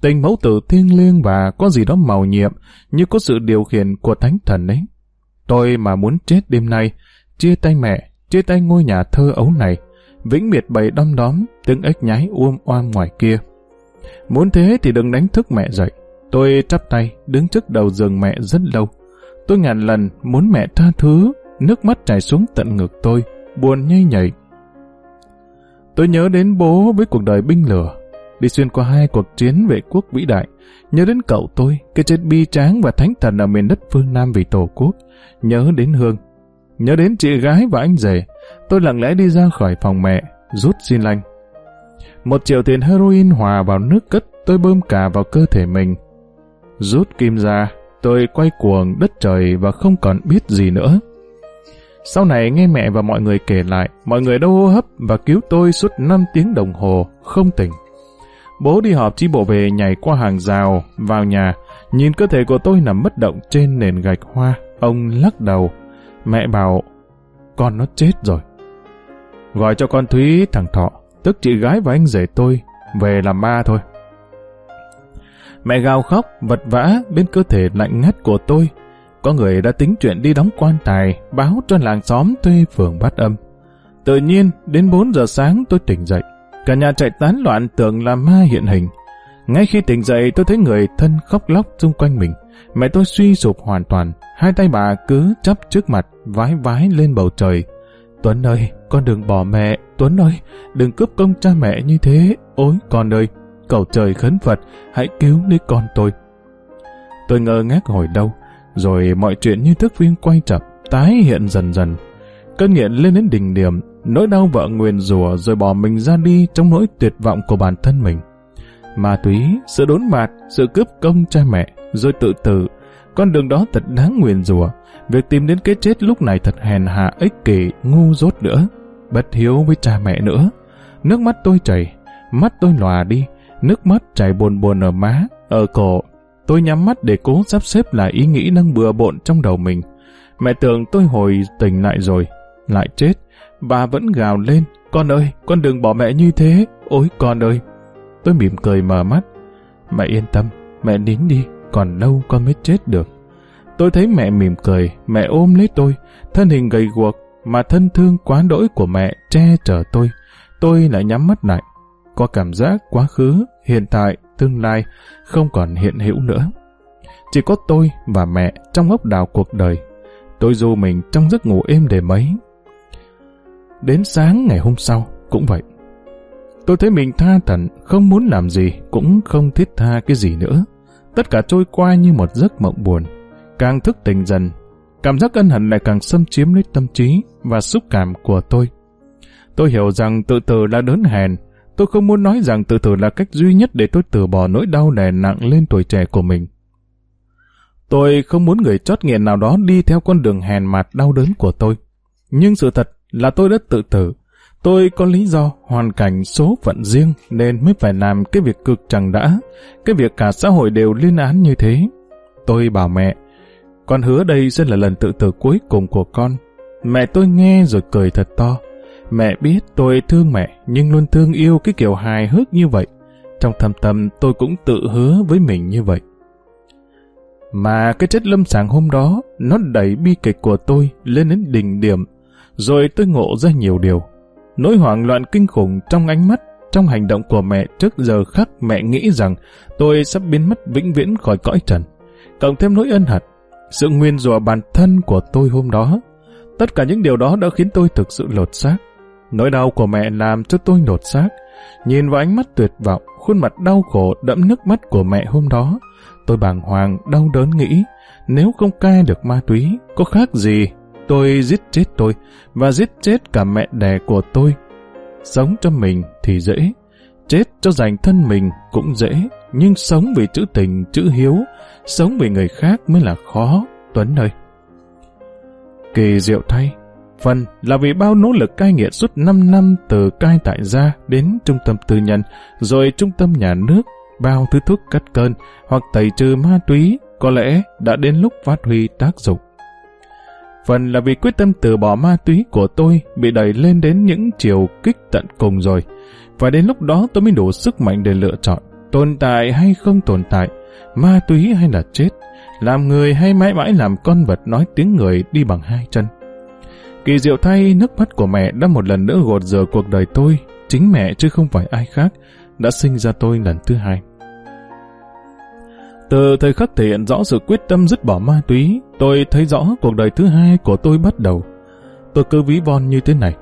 Tình mẫu tử thiêng liêng và có gì đó màu nhiệm như có sự điều khiển của thánh thần ấy. Tôi mà muốn chết đêm nay, chia tay mẹ, chia tay ngôi nhà thơ ấu này, vĩnh biệt bầy đom đóm, tiếng ếch nhái uom oam ngoài kia. Muốn thế thì đừng đánh thức mẹ dậy. Tôi chắp tay, đứng trước đầu giường mẹ rất lâu. Tôi ngàn lần muốn mẹ tha thứ, nước mắt chảy xuống tận ngực tôi, buồn nhây nhảy. Tôi nhớ đến bố với cuộc đời binh lửa, đi xuyên qua hai cuộc chiến vệ quốc vĩ đại, nhớ đến cậu tôi, cái chết bi tráng và thánh thần ở miền đất phương Nam vì Tổ quốc, nhớ đến Hương, nhớ đến chị gái và anh rể, tôi lặng lẽ đi ra khỏi phòng mẹ, rút xin lanh. Một triệu tiền heroin hòa vào nước cất, tôi bơm cả vào cơ thể mình. Rút kim ra, tôi quay cuồng đất trời và không còn biết gì nữa. Sau này nghe mẹ và mọi người kể lại, mọi người đau hô hấp và cứu tôi suốt 5 tiếng đồng hồ, không tỉnh. Bố đi họp chi bộ về nhảy qua hàng rào, vào nhà, nhìn cơ thể của tôi nằm bất động trên nền gạch hoa. Ông lắc đầu. Mẹ bảo, con nó chết rồi. Gọi cho con Thúy thằng Thọ, tức chị gái và anh rể tôi, về làm ma thôi. Mẹ gào khóc, vật vã bên cơ thể lạnh ngắt của tôi. Có người đã tính chuyện đi đóng quan tài, báo cho làng xóm thuê phường bắt âm. Tự nhiên, đến 4 giờ sáng tôi tỉnh dậy. Cả nhà chạy tán loạn tưởng là ma hiện hình. Ngay khi tỉnh dậy tôi thấy người thân khóc lóc xung quanh mình. Mẹ tôi suy sụp hoàn toàn, hai tay bà cứ chắp trước mặt, vái vái lên bầu trời. Tuấn ơi, con đừng bỏ mẹ, Tuấn ơi, đừng cướp công cha mẹ như thế, ôi con ơi, cầu trời khấn Phật, hãy cứu lấy con tôi. Tôi ngơ ngác hồi đâu, rồi mọi chuyện như thức phim quay chậm, tái hiện dần dần. Cơn nghiện lên đến đỉnh điểm, nỗi đau vợ nguyền rủa rồi bỏ mình ra đi trong nỗi tuyệt vọng của bản thân mình. Ma túy, sự đốn mạt, sự cướp công cha mẹ, rồi tự tử. Con đường đó thật đáng nguyền rủa. Việc tìm đến cái chết lúc này thật hèn hạ, ích kỷ, ngu dốt nữa. Bất hiếu với cha mẹ nữa. Nước mắt tôi chảy, mắt tôi lòa đi, nước mắt chảy buồn buồn ở má, ở cổ. Tôi nhắm mắt để cố sắp xếp lại ý nghĩ đang bừa bộn trong đầu mình. Mẹ tưởng tôi hồi tỉnh lại rồi, lại chết. Bà vẫn gào lên, con ơi, con đừng bỏ mẹ như thế, ôi con ơi. Tôi mỉm cười mở mắt. Mẹ yên tâm, mẹ nín đi, còn lâu con mới chết được. Tôi thấy mẹ mỉm cười, mẹ ôm lấy tôi, thân hình gầy guộc, mà thân thương quá đỗi của mẹ che chở tôi. Tôi lại nhắm mắt lại. Có cảm giác quá khứ, hiện tại, tương lai không còn hiện hữu nữa. Chỉ có tôi và mẹ trong ốc đào cuộc đời. Tôi du mình trong giấc ngủ êm đềm mấy. Đến sáng ngày hôm sau, cũng vậy. Tôi thấy mình tha thẩn, không muốn làm gì, cũng không thiết tha cái gì nữa. Tất cả trôi qua như một giấc mộng buồn. Càng thức tỉnh dần, cảm giác ân hận lại càng xâm chiếm lấy tâm trí và xúc cảm của tôi. Tôi hiểu rằng tự tử là đớn hèn. Tôi không muốn nói rằng tự tử là cách duy nhất để tôi từ bỏ nỗi đau đè nặng lên tuổi trẻ của mình. Tôi không muốn người chót nghiện nào đó đi theo con đường hèn mạt đau đớn của tôi. Nhưng sự thật là tôi đã tự tử. Tôi có lý do, hoàn cảnh, số phận riêng nên mới phải làm cái việc cực chẳng đã, cái việc cả xã hội đều liên án như thế. Tôi bảo mẹ, con hứa đây sẽ là lần tự tử cuối cùng của con. Mẹ tôi nghe rồi cười thật to. Mẹ biết tôi thương mẹ, nhưng luôn thương yêu cái kiểu hài hước như vậy. Trong thầm tâm tôi cũng tự hứa với mình như vậy. Mà cái chết lâm sàng hôm đó, nó đẩy bi kịch của tôi lên đến đỉnh điểm. Rồi tôi ngộ ra nhiều điều. Nỗi hoảng loạn kinh khủng trong ánh mắt, trong hành động của mẹ trước giờ khắc mẹ nghĩ rằng tôi sắp biến mất vĩnh viễn khỏi cõi trần. Cộng thêm nỗi ân hận, sự nguyên rủa bản thân của tôi hôm đó. Tất cả những điều đó đã khiến tôi thực sự lột xác. Nỗi đau của mẹ làm cho tôi lột xác. Nhìn vào ánh mắt tuyệt vọng, khuôn mặt đau khổ đẫm nước mắt của mẹ hôm đó, tôi bàng hoàng, đau đớn nghĩ, nếu không cai được ma túy, có khác gì tôi giết chết tôi và giết chết cả mẹ đẻ của tôi. Sống cho mình thì dễ, chết cho dành thân mình cũng dễ, nhưng sống vì chữ tình, chữ hiếu, sống vì người khác mới là khó, Tuấn ơi. Kỳ diệu thay, phần là vì bao nỗ lực cai nghiện suốt 5 năm từ cai tại gia đến trung tâm tư nhân, rồi trung tâm nhà nước, bao thứ thuốc cắt cơn hoặc tẩy trừ ma túy có lẽ đã đến lúc phát huy tác dụng. Phần là vì quyết tâm từ bỏ ma túy của tôi bị đẩy lên đến những chiều kích tận cùng rồi. Và đến lúc đó tôi mới đủ sức mạnh để lựa chọn tồn tại hay không tồn tại, ma túy hay là chết, làm người hay mãi mãi làm con vật nói tiếng người đi bằng hai chân. Kỳ diệu thay, nước mắt của mẹ đã một lần nữa gột rửa cuộc đời tôi, chính mẹ chứ không phải ai khác, đã sinh ra tôi lần thứ hai. Từ thời khắc thể hiện rõ sự quyết tâm dứt bỏ ma túy, tôi thấy rõ cuộc đời thứ hai của tôi bắt đầu. Tôi cứ ví von như thế này.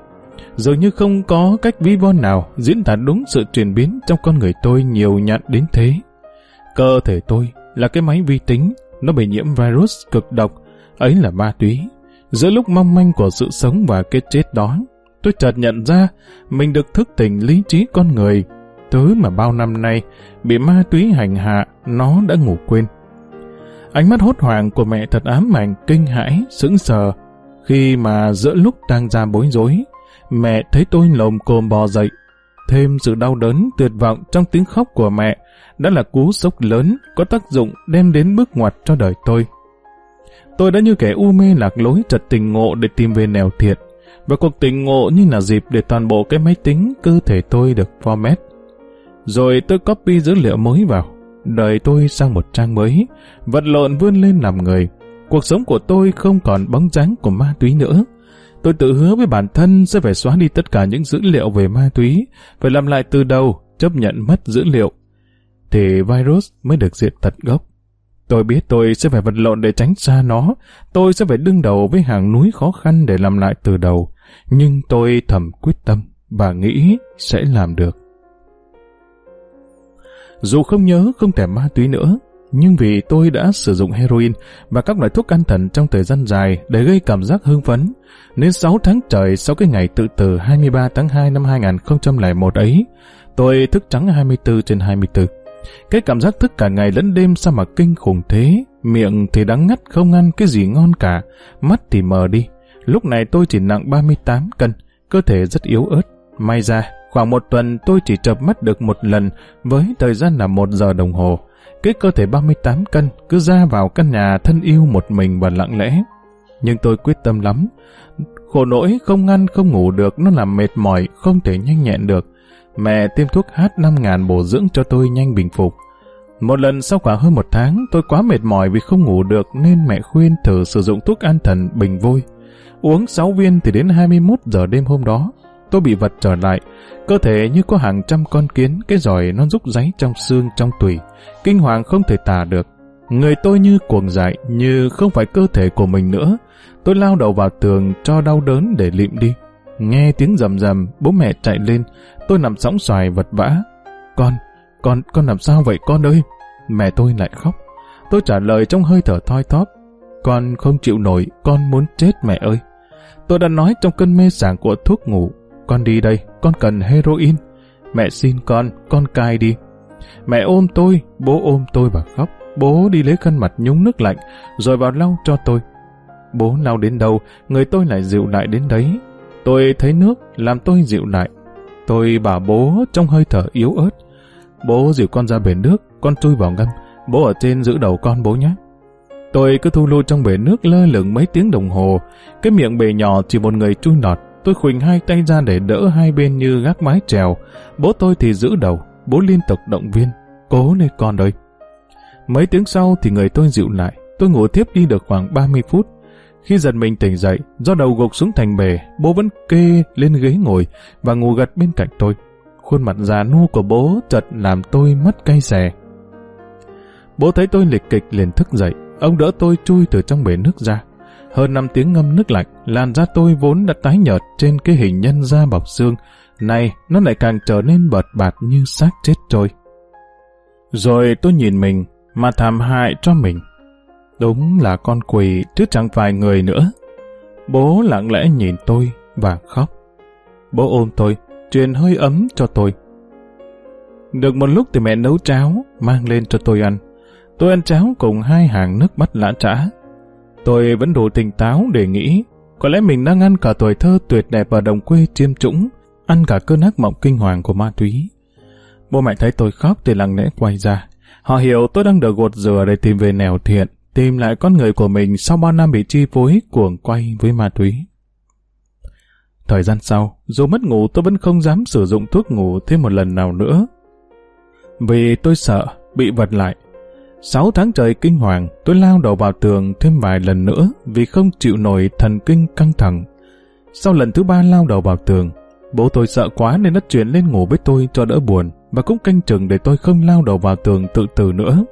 Dường như không có cách ví von nào diễn tả đúng sự chuyển biến trong con người tôi nhiều nhặn đến thế. Cơ thể tôi là cái máy vi tính, nó bị nhiễm virus cực độc, ấy là ma túy. Giữa lúc mong manh của sự sống và cái chết đó, tôi chợt nhận ra mình được thức tỉnh lý trí con người tớ mà bao năm nay bị ma túy hành hạ, nó đã ngủ quên. Ánh mắt hốt hoảng của mẹ thật ám ảnh, kinh hãi, sững sờ. Khi mà giữa lúc đang ra bối rối, mẹ thấy tôi lồm cồm bò dậy. Thêm sự đau đớn, tuyệt vọng trong tiếng khóc của mẹ đã là cú sốc lớn có tác dụng đem đến bước ngoặt cho đời tôi. Tôi đã như kẻ u mê lạc lối chợt tình ngộ để tìm về nẻo thiệt, và cuộc tình ngộ như là dịp để toàn bộ cái máy tính cơ thể tôi được format. Rồi tôi copy dữ liệu mới vào. Đời tôi sang một trang mới, vật lộn vươn lên làm người. Cuộc sống của tôi không còn bóng dáng của ma túy nữa. Tôi tự hứa với bản thân sẽ phải xóa đi tất cả những dữ liệu về ma túy, phải làm lại từ đầu, chấp nhận mất dữ liệu. Thì virus mới được diệt tận gốc. Tôi biết tôi sẽ phải vật lộn để tránh xa nó, tôi sẽ phải đương đầu với hàng núi khó khăn để làm lại từ đầu. Nhưng tôi thầm quyết tâm và nghĩ sẽ làm được. Dù không nhớ không thèm ma túy nữa, nhưng vì tôi đã sử dụng heroin và các loại thuốc an thần trong thời gian dài để gây cảm giác hưng phấn, nên 6 tháng trời sau cái ngày tự tử 23 tháng 2 năm 2001 ấy, tôi thức trắng 24 trên 24. Cái cảm giác thức cả ngày lẫn đêm sao mà kinh khủng thế, miệng thì đắng ngắt không ăn cái gì ngon cả, mắt thì mờ đi. Lúc này tôi chỉ nặng 38 cân, cơ thể rất yếu ớt. May ra, Khoảng một tuần tôi chỉ chợp mắt được một lần, với thời gian là một giờ đồng hồ. Cái cơ thể 38 cân, cứ ra vào căn nhà thân yêu một mình và lặng lẽ. Nhưng tôi quyết tâm lắm. Khổ nỗi, không ăn, không ngủ được, nó làm mệt mỏi, không thể nhanh nhẹn được. Mẹ tiêm thuốc hát 5 ngàn bổ dưỡng cho tôi nhanh bình phục. Một lần sau khoảng hơn một tháng, tôi quá mệt mỏi vì không ngủ được nên mẹ khuyên thử sử dụng thuốc an thần bình vôi. Uống 6 viên thì đến 21 giờ đêm hôm đó tôi bị vật trở lại, cơ thể như có hàng trăm con kiến, cái giỏi nó rúc ráy trong xương trong tủy, kinh hoàng không thể tả được. Người tôi như cuồng dại, như không phải cơ thể của mình nữa. Tôi lao đầu vào tường cho đau đớn để lịm đi. Nghe tiếng rầm rầm, bố mẹ chạy lên, tôi nằm sóng xoài vật vã. Con, con, con làm sao vậy con ơi? Mẹ tôi lại khóc. Tôi trả lời trong hơi thở thoi thóp. Con không chịu nổi, con muốn chết mẹ ơi. Tôi đã nói trong cơn mê sảng của thuốc ngủ, con đi đây, con cần heroin. Mẹ xin con, con cai đi. Mẹ ôm tôi, bố ôm tôi và khóc. Bố đi lấy khăn mặt nhúng nước lạnh, rồi vào lau cho tôi. Bố lau đến đâu, người tôi lại dịu lại đến đấy. Tôi thấy nước, làm tôi dịu lại. Tôi bảo bố trong hơi thở yếu ớt. Bố dịu con ra bể nước, con chui vào ngâm. Bố ở trên giữ đầu con bố nhé. Tôi cứ thu lưu trong bể nước lơ lửng mấy tiếng đồng hồ. Cái miệng bể nhỏ chỉ một người chui nọt. Tôi khuỳnh hai tay ra để đỡ hai bên như gác mái trèo. Bố tôi thì giữ đầu. Bố liên tục động viên. Cố lên con ơi. Mấy tiếng sau thì người tôi dịu lại. Tôi ngủ tiếp đi được khoảng 30 phút. Khi giật mình tỉnh dậy, do đầu gục xuống thành bể, bố vẫn kê lên ghế ngồi và ngủ gật bên cạnh tôi. Khuôn mặt già nua của bố chợt làm tôi mất cay xè. Bố thấy tôi lịch kịch liền thức dậy, ông đỡ tôi chui từ trong bể nước ra. Hơn 5 tiếng ngâm nước lạnh, làn da tôi vốn đã tái nhợt trên cái hình nhân da bọc xương, Nay, nó lại càng trở nên bợt bạt như xác chết trôi. Rồi tôi nhìn mình, mà thảm hại cho mình. Đúng là con quỷ, chứ chẳng phải người nữa. Bố lặng lẽ nhìn tôi và khóc. Bố ôm tôi, truyền hơi ấm cho tôi. Được một lúc thì mẹ nấu cháo, mang lên cho tôi ăn. Tôi ăn cháo cùng hai hàng nước mắt lã trã. Tôi vẫn đủ tỉnh táo để nghĩ, có lẽ mình đang ăn cả tuổi thơ tuyệt đẹp ở đồng quê chiêm trũng, ăn cả cơn ác mộng kinh hoàng của ma túy. Bố mẹ thấy tôi khóc thì lặng lẽ quay ra. Họ hiểu tôi đang được gột rửa để tìm về nẻo thiện, tìm lại con người của mình sau bao năm bị chi phối cuồng quay với ma túy. Thời gian sau, dù mất ngủ tôi vẫn không dám sử dụng thuốc ngủ thêm một lần nào nữa. Vì tôi sợ bị vật lại. Sáu tháng trời kinh hoàng, tôi lao đầu vào tường thêm vài lần nữa vì không chịu nổi thần kinh căng thẳng. Sau lần thứ ba lao đầu vào tường, bố tôi sợ quá nên đã chuyển lên ngủ với tôi cho đỡ buồn và cũng canh chừng để tôi không lao đầu vào tường tự tử nữa.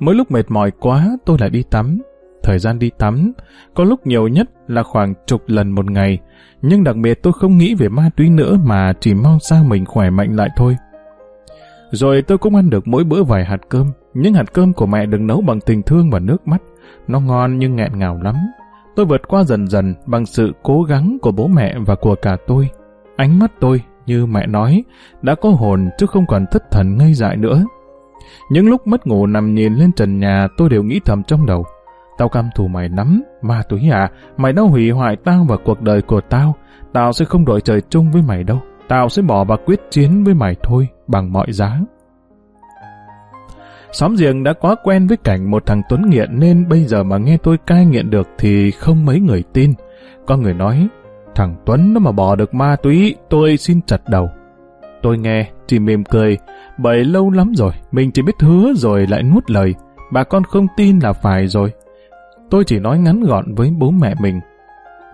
Mỗi lúc mệt mỏi quá tôi lại đi tắm. Thời gian đi tắm, có lúc nhiều nhất là khoảng chục lần một ngày, nhưng đặc biệt tôi không nghĩ về ma túy nữa mà chỉ mong sao mình khỏe mạnh lại thôi. Rồi tôi cũng ăn được mỗi bữa vài hạt cơm, những hạt cơm của mẹ được nấu bằng tình thương và nước mắt. Nó ngon nhưng nghẹn ngào lắm. Tôi vượt qua dần dần bằng sự cố gắng của bố mẹ và của cả tôi. Ánh mắt tôi, như mẹ nói, đã có hồn chứ không còn thất thần ngây dại nữa. Những lúc mất ngủ nằm nhìn lên trần nhà tôi đều nghĩ thầm trong đầu. Tao căm thù mày lắm, ma túy à, mày đã hủy hoại tao và cuộc đời của tao. Tao sẽ không đội trời chung với mày đâu. Tao sẽ bỏ và quyết chiến với mày thôi, bằng mọi giá. Xóm giềng đã quá quen với cảnh một thằng Tuấn nghiện nên bây giờ mà nghe tôi cai nghiện được thì không mấy người tin. Có người nói, thằng Tuấn nó mà bỏ được ma túy, tôi xin chặt đầu. Tôi nghe, chỉ mỉm cười, bởi lâu lắm rồi, mình chỉ biết hứa rồi lại nuốt lời. Bà con không tin là phải rồi. Tôi chỉ nói ngắn gọn với bố mẹ mình.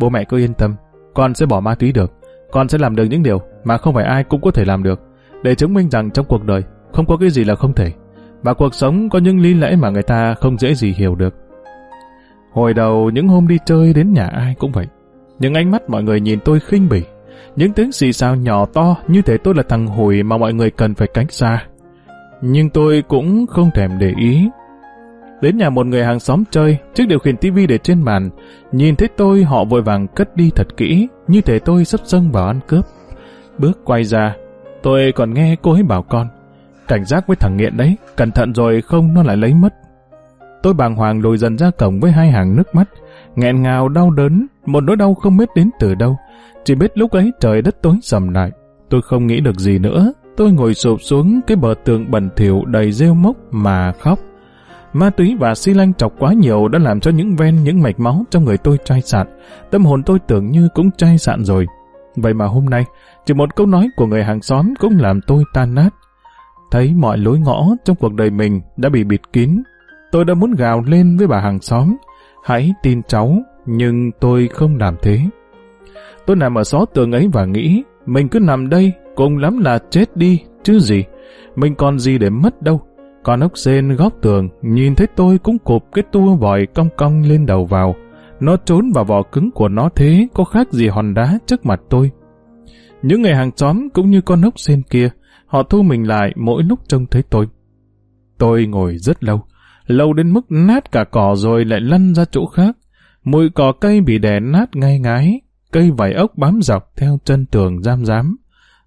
Bố mẹ cứ yên tâm, con sẽ bỏ ma túy được. Con sẽ làm được những điều mà không phải ai cũng có thể làm được. Để chứng minh rằng trong cuộc đời, không có cái gì là không thể. Và cuộc sống có những lý lẽ mà người ta không dễ gì hiểu được. Hồi đầu những hôm đi chơi đến nhà ai cũng vậy. Những ánh mắt mọi người nhìn tôi khinh bỉ. Những tiếng xì xào nhỏ to như thể tôi là thằng hùi mà mọi người cần phải cánh xa. Nhưng tôi cũng không thèm để ý. Đến nhà một người hàng xóm chơi, chiếc điều khiển tivi để trên bàn. Nhìn thấy tôi họ vội vàng cất đi thật kỹ, như thể tôi sắp dâng vào ăn cướp. Bước quay ra, tôi còn nghe cô ấy bảo con. Cảnh giác với thằng nghiện đấy, cẩn thận rồi không nó lại lấy mất. Tôi bàng hoàng lùi dần ra cổng với hai hàng nước mắt, nghẹn ngào đau đớn, một nỗi đau không biết đến từ đâu. Chỉ biết lúc ấy trời đất tối sầm lại. Tôi không nghĩ được gì nữa. Tôi ngồi sụp xuống cái bờ tường bẩn thỉu đầy rêu mốc mà khóc. Ma túy và xi lanh chọc quá nhiều đã làm cho những ven, những mạch máu trong người tôi chai sạn. Tâm hồn tôi tưởng như cũng chai sạn rồi. Vậy mà hôm nay, chỉ một câu nói của người hàng xóm cũng làm tôi tan nát. Thấy mọi lối ngõ trong cuộc đời mình đã bị bịt kín. Tôi đã muốn gào lên với bà hàng xóm. Hãy tin cháu, nhưng tôi không làm thế. Tôi nằm ở xó tường ấy và nghĩ, mình cứ nằm đây, cùng lắm là chết đi, chứ gì. Mình còn gì để mất đâu. Con ốc sên góc tường, nhìn thấy tôi cũng cụp cái tua vòi cong cong lên đầu vào. Nó trốn vào vỏ cứng của nó thế, có khác gì hòn đá trước mặt tôi. Những người hàng xóm cũng như con ốc sên kia, họ thu mình lại mỗi lúc trông thấy tôi. Tôi ngồi rất lâu, lâu đến mức nát cả cỏ rồi lại lăn ra chỗ khác. Mùi cỏ cây bị đè nát ngay ngái, cây vải ốc bám dọc theo chân tường giam giám.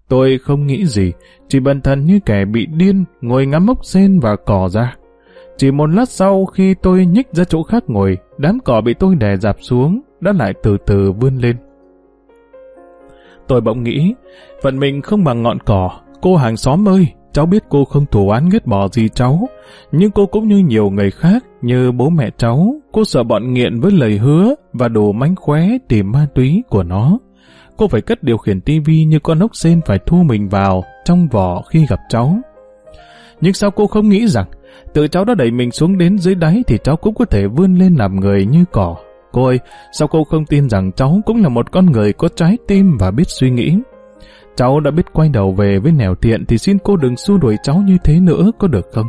Tôi không nghĩ gì, chỉ bần thần như kẻ bị điên, ngồi ngắm mốc sen và cỏ ra. Chỉ một lát sau khi tôi nhích ra chỗ khác ngồi, đám cỏ bị tôi đè dạp xuống, đã lại từ từ vươn lên. Tôi bỗng nghĩ, phận mình không bằng ngọn cỏ, cô hàng xóm ơi, cháu biết cô không thủ án ghét bỏ gì cháu, nhưng cô cũng như nhiều người khác, như bố mẹ cháu, cô sợ bọn nghiện với lời hứa và đồ mánh khóe tìm ma túy của nó. Cô phải cất điều khiển tivi như con ốc sen phải thu mình vào trong vỏ khi gặp cháu. Nhưng sao cô không nghĩ rằng tự cháu đã đẩy mình xuống đến dưới đáy thì cháu cũng có thể vươn lên làm người như cỏ. Cô ơi, sao cô không tin rằng cháu cũng là một con người có trái tim và biết suy nghĩ? Cháu đã biết quay đầu về với nẻo thiện thì xin cô đừng xua đuổi cháu như thế nữa có được không?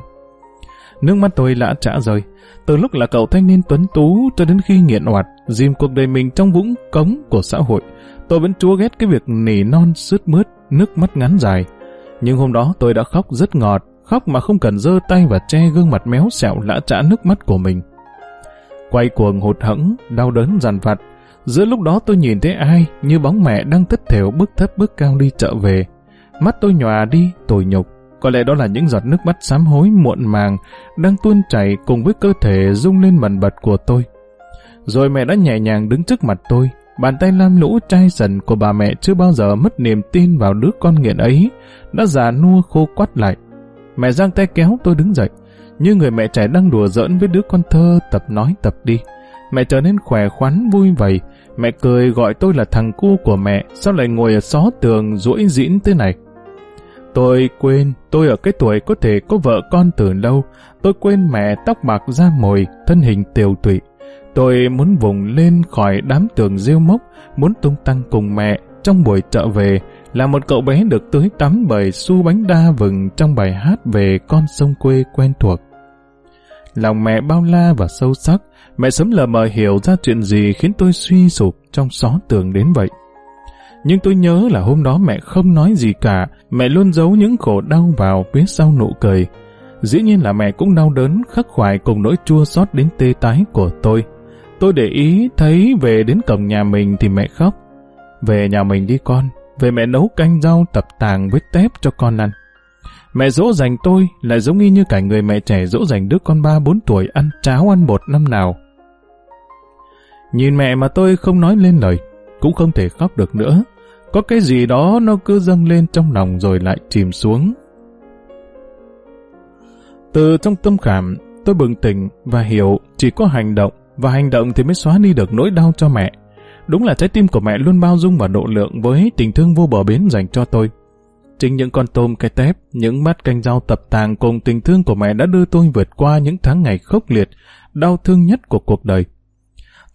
Nước mắt tôi lã trả rơi. Từ lúc là cậu thanh niên tuấn tú cho đến khi nghiện hoạt, dìm cuộc đời mình trong vũng cống của xã hội, Tôi vẫn chúa ghét cái việc nỉ non sướt mướt, nước mắt ngắn dài. Nhưng hôm đó tôi đã khóc rất ngọt, khóc mà không cần giơ tay và che gương mặt méo xẹo lã trả nước mắt của mình. Quay cuồng hụt hẫng, đau đớn dằn vặt. Giữa lúc đó tôi nhìn thấy ai như bóng mẹ đang thất thểu bước thấp bước cao đi chợ về. Mắt tôi nhòa đi, tồi nhục. Có lẽ đó là những giọt nước mắt sám hối muộn màng đang tuôn chảy cùng với cơ thể rung lên mần bật của tôi. Rồi mẹ đã nhẹ nhàng đứng trước mặt tôi, bàn tay lam lũ chai sần của bà mẹ chưa bao giờ mất niềm tin vào đứa con nghiện ấy, đã già nua khô quắt lại. Mẹ giang tay kéo tôi đứng dậy, như người mẹ trẻ đang đùa giỡn với đứa con thơ tập nói tập đi. Mẹ trở nên khỏe khoắn vui vầy, mẹ cười gọi tôi là thằng cu của mẹ, sao lại ngồi ở xó tường duỗi dĩn thế này. Tôi quên, tôi ở cái tuổi có thể có vợ con từ lâu, tôi quên mẹ tóc bạc da mồi, thân hình tiều tụy. Tôi muốn vùng lên khỏi đám tường rêu mốc, muốn tung tăng cùng mẹ trong buổi chợ về, là một cậu bé được tưới tắm bởi su bánh đa vừng trong bài hát về con sông quê quen thuộc. Lòng mẹ bao la và sâu sắc, mẹ sớm lờ mờ hiểu ra chuyện gì khiến tôi suy sụp trong xó tường đến vậy. Nhưng tôi nhớ là hôm đó mẹ không nói gì cả, mẹ luôn giấu những khổ đau vào phía sau nụ cười. Dĩ nhiên là mẹ cũng đau đớn, khắc khoải cùng nỗi chua xót đến tê tái của tôi. Tôi để ý thấy về đến cổng nhà mình thì mẹ khóc. Về nhà mình đi con, về mẹ nấu canh rau tập tàng với tép cho con ăn. Mẹ dỗ dành tôi lại giống y như cả người mẹ trẻ dỗ dành đứa con ba bốn tuổi ăn cháo ăn bột năm nào. Nhìn mẹ mà tôi không nói lên lời, cũng không thể khóc được nữa. Có cái gì đó nó cứ dâng lên trong lòng rồi lại chìm xuống. Từ trong tâm khảm, tôi bừng tỉnh và hiểu chỉ có hành động, và hành động thì mới xóa đi được nỗi đau cho mẹ. Đúng là trái tim của mẹ luôn bao dung và độ lượng với tình thương vô bờ bến dành cho tôi. Chính những con tôm cái tép, những bát canh rau tập tàng cùng tình thương của mẹ đã đưa tôi vượt qua những tháng ngày khốc liệt, đau thương nhất của cuộc đời.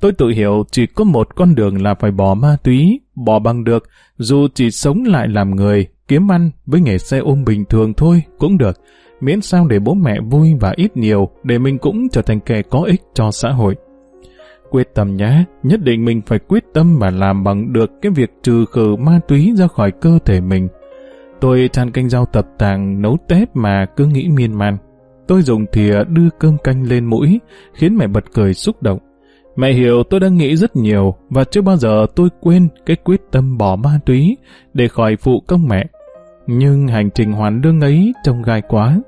Tôi tự hiểu chỉ có một con đường là phải bỏ ma túy, bỏ bằng được, dù chỉ sống lại làm người, kiếm ăn với nghề xe ôm bình thường thôi cũng được, miễn sao để bố mẹ vui và ít nhiều, để mình cũng trở thành kẻ có ích cho xã hội. Quyết tâm nhé, nhất định mình phải quyết tâm mà làm bằng được cái việc trừ khử ma túy ra khỏi cơ thể mình. Tôi than canh rau tập tàng nấu tép mà cứ nghĩ miên man. Tôi dùng thìa đưa cơm canh lên mũi, khiến mẹ bật cười xúc động. Mẹ hiểu tôi đang nghĩ rất nhiều và chưa bao giờ tôi quên cái quyết tâm bỏ ma túy để khỏi phụ công mẹ. Nhưng hành trình hoàn lương ấy trông gai quá.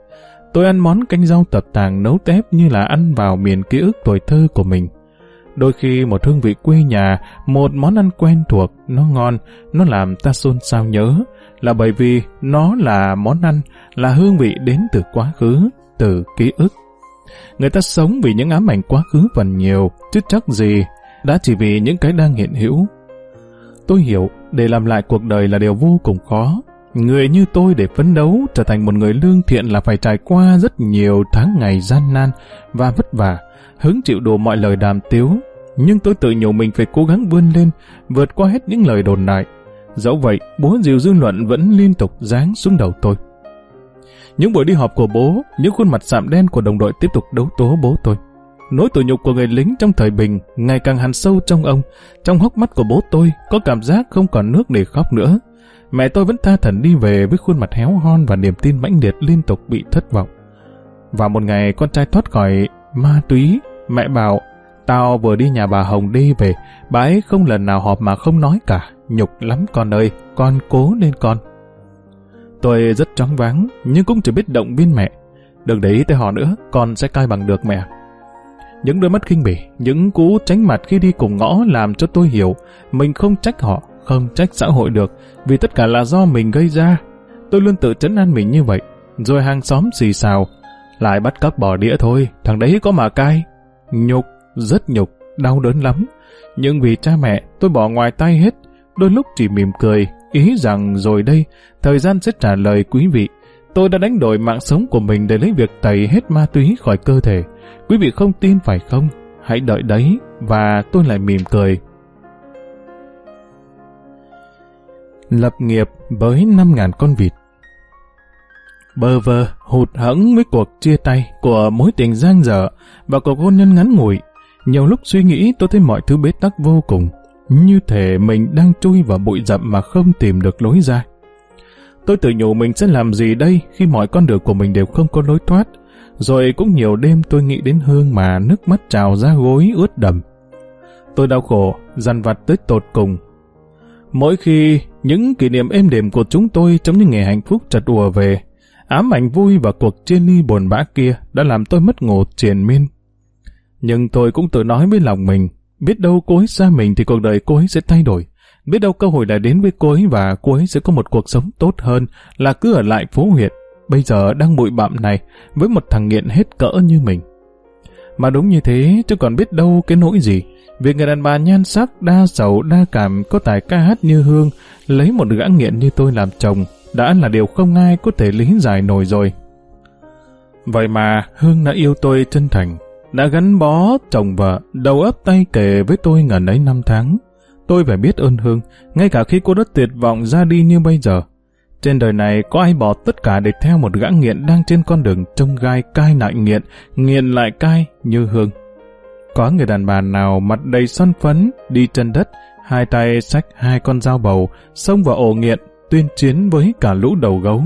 Tôi ăn món canh rau tập tàng nấu tép như là ăn vào miền ký ức tuổi thơ của mình. Đôi khi một hương vị quê nhà, một món ăn quen thuộc, nó ngon, nó làm ta xôn xao nhớ, là bởi vì nó là món ăn, là hương vị đến từ quá khứ, từ ký ức. Người ta sống vì những ám ảnh quá khứ phần nhiều, chứ chắc gì đã chỉ vì những cái đang hiện hữu. Tôi hiểu, để làm lại cuộc đời là điều vô cùng khó. Người như tôi để phấn đấu trở thành một người lương thiện là phải trải qua rất nhiều tháng ngày gian nan và vất vả, hứng chịu đủ mọi lời đàm tiếu. Nhưng tôi tự nhủ mình phải cố gắng vươn lên, vượt qua hết những lời đồn đại. Dẫu vậy, bố dìu dư luận vẫn liên tục giáng xuống đầu tôi. Những buổi đi họp của bố, những khuôn mặt sạm đen của đồng đội tiếp tục đấu tố bố tôi. Nỗi tủi nhục của người lính trong thời bình ngày càng hằn sâu trong ông. Trong hốc mắt của bố tôi có cảm giác không còn nước để khóc nữa. Mẹ tôi vẫn tha thần đi về với khuôn mặt héo hon và niềm tin mãnh liệt liên tục bị thất vọng. Và một ngày con trai thoát khỏi ma túy, mẹ bảo, tao vừa đi nhà bà Hồng đi về, bà ấy không lần nào họp mà không nói cả. Nhục lắm con ơi, con cố lên con. Tôi rất chóng váng, nhưng cũng chỉ biết động viên mẹ. Đừng để ý tới họ nữa, con sẽ cai bằng được mẹ. Những đôi mắt kinh bỉ, những cú tránh mặt khi đi cùng ngõ làm cho tôi hiểu mình không trách họ, không trách xã hội được, vì tất cả là do mình gây ra. Tôi luôn tự chấn an mình như vậy, rồi hàng xóm xì xào, lại bắt cóc bỏ đĩa thôi, thằng đấy có mà cai. Nhục, rất nhục, đau đớn lắm. Nhưng vì cha mẹ, tôi bỏ ngoài tay hết, đôi lúc chỉ mỉm cười, ý rằng rồi đây, thời gian sẽ trả lời quý vị. Tôi đã đánh đổi mạng sống của mình để lấy việc tẩy hết ma túy khỏi cơ thể. Quý vị không tin phải không? Hãy đợi đấy, và tôi lại mỉm cười. Lập nghiệp với 5.000 con vịt Bơ vơ, hụt hẫng với cuộc chia tay của mối tình giang dở và cuộc hôn nhân ngắn ngủi. Nhiều lúc suy nghĩ tôi thấy mọi thứ bế tắc vô cùng. như thể mình đang chui vào bụi rậm mà không tìm được lối ra. Tôi tự nhủ mình sẽ làm gì đây khi mọi con đường của mình đều không có lối thoát. Rồi cũng nhiều đêm tôi nghĩ đến Hương mà nước mắt trào ra gối ướt đầm. Tôi đau khổ, dằn vặt tới tột cùng. Mỗi khi những kỷ niệm êm đềm của chúng tôi trong những ngày hạnh phúc chật ùa về, ám ảnh vui và cuộc chia ly buồn bã kia đã làm tôi mất ngủ triền miên. Nhưng tôi cũng tự nói với lòng mình, biết đâu cô ấy xa mình thì cuộc đời cô ấy sẽ thay đổi. Biết đâu cơ hội đã đến với cô ấy và cô ấy sẽ có một cuộc sống tốt hơn là cứ ở lại phố huyện, bây giờ đang bụi bặm này với một thằng nghiện hết cỡ như mình. Mà đúng như thế, chứ còn biết đâu cái nỗi gì. Việc người đàn bà nhan sắc, đa sầu, đa cảm, có tài ca hát như Hương, lấy một gã nghiện như tôi làm chồng, đã là điều không ai có thể lý giải nổi rồi. Vậy mà Hương đã yêu tôi chân thành, đã gắn bó chồng vợ, đầu ấp tay kề với tôi ngần ấy năm tháng. Tôi phải biết ơn Hương, ngay cả khi cô đã tuyệt vọng ra đi như bây giờ. Trên đời này có ai bỏ tất cả để theo một gã nghiện đang trên con đường trông gai cai lại nghiện, nghiện lại cai như Hương. Có người đàn bà nào mặt đầy son phấn, đi chân đất, hai tay xách hai con dao bầu, xông vào ổ nghiện, tuyên chiến với cả lũ đầu gấu,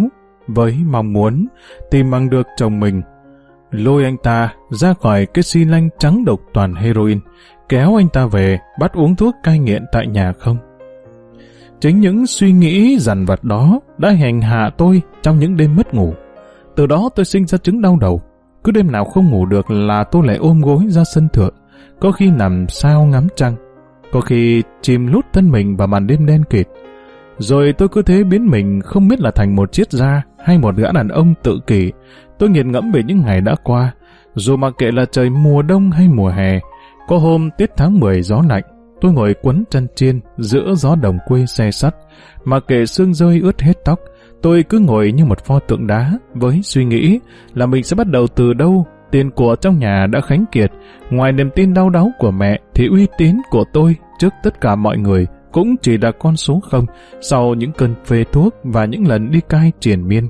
với mong muốn tìm bằng được chồng mình. Lôi anh ta ra khỏi cái xi lanh trắng độc toàn heroin, kéo anh ta về, bắt uống thuốc cai nghiện tại nhà không? Chính những suy nghĩ dằn vặt đó đã hành hạ tôi trong những đêm mất ngủ. Từ đó tôi sinh ra chứng đau đầu. Cứ đêm nào không ngủ được là tôi lại ôm gối ra sân thượng, có khi nằm sao ngắm trăng, có khi chìm lút thân mình vào màn đêm đen kịt. Rồi tôi cứ thế biến mình không biết là thành một triết gia hay một gã đàn ông tự kỷ. Tôi nghiền ngẫm về những ngày đã qua, dù mà kệ là trời mùa đông hay mùa hè, có hôm tiết tháng 10 gió lạnh, tôi ngồi quấn chân chiên giữa gió đồng quê xe sắt, mà kệ sương rơi ướt hết tóc, tôi cứ ngồi như một pho tượng đá với suy nghĩ là mình sẽ bắt đầu từ đâu. Tiền của trong nhà đã khánh kiệt, ngoài niềm tin đau đáu của mẹ thì uy tín của tôi trước tất cả mọi người cũng chỉ là con số không sau những cơn phê thuốc và những lần đi cai triền miên.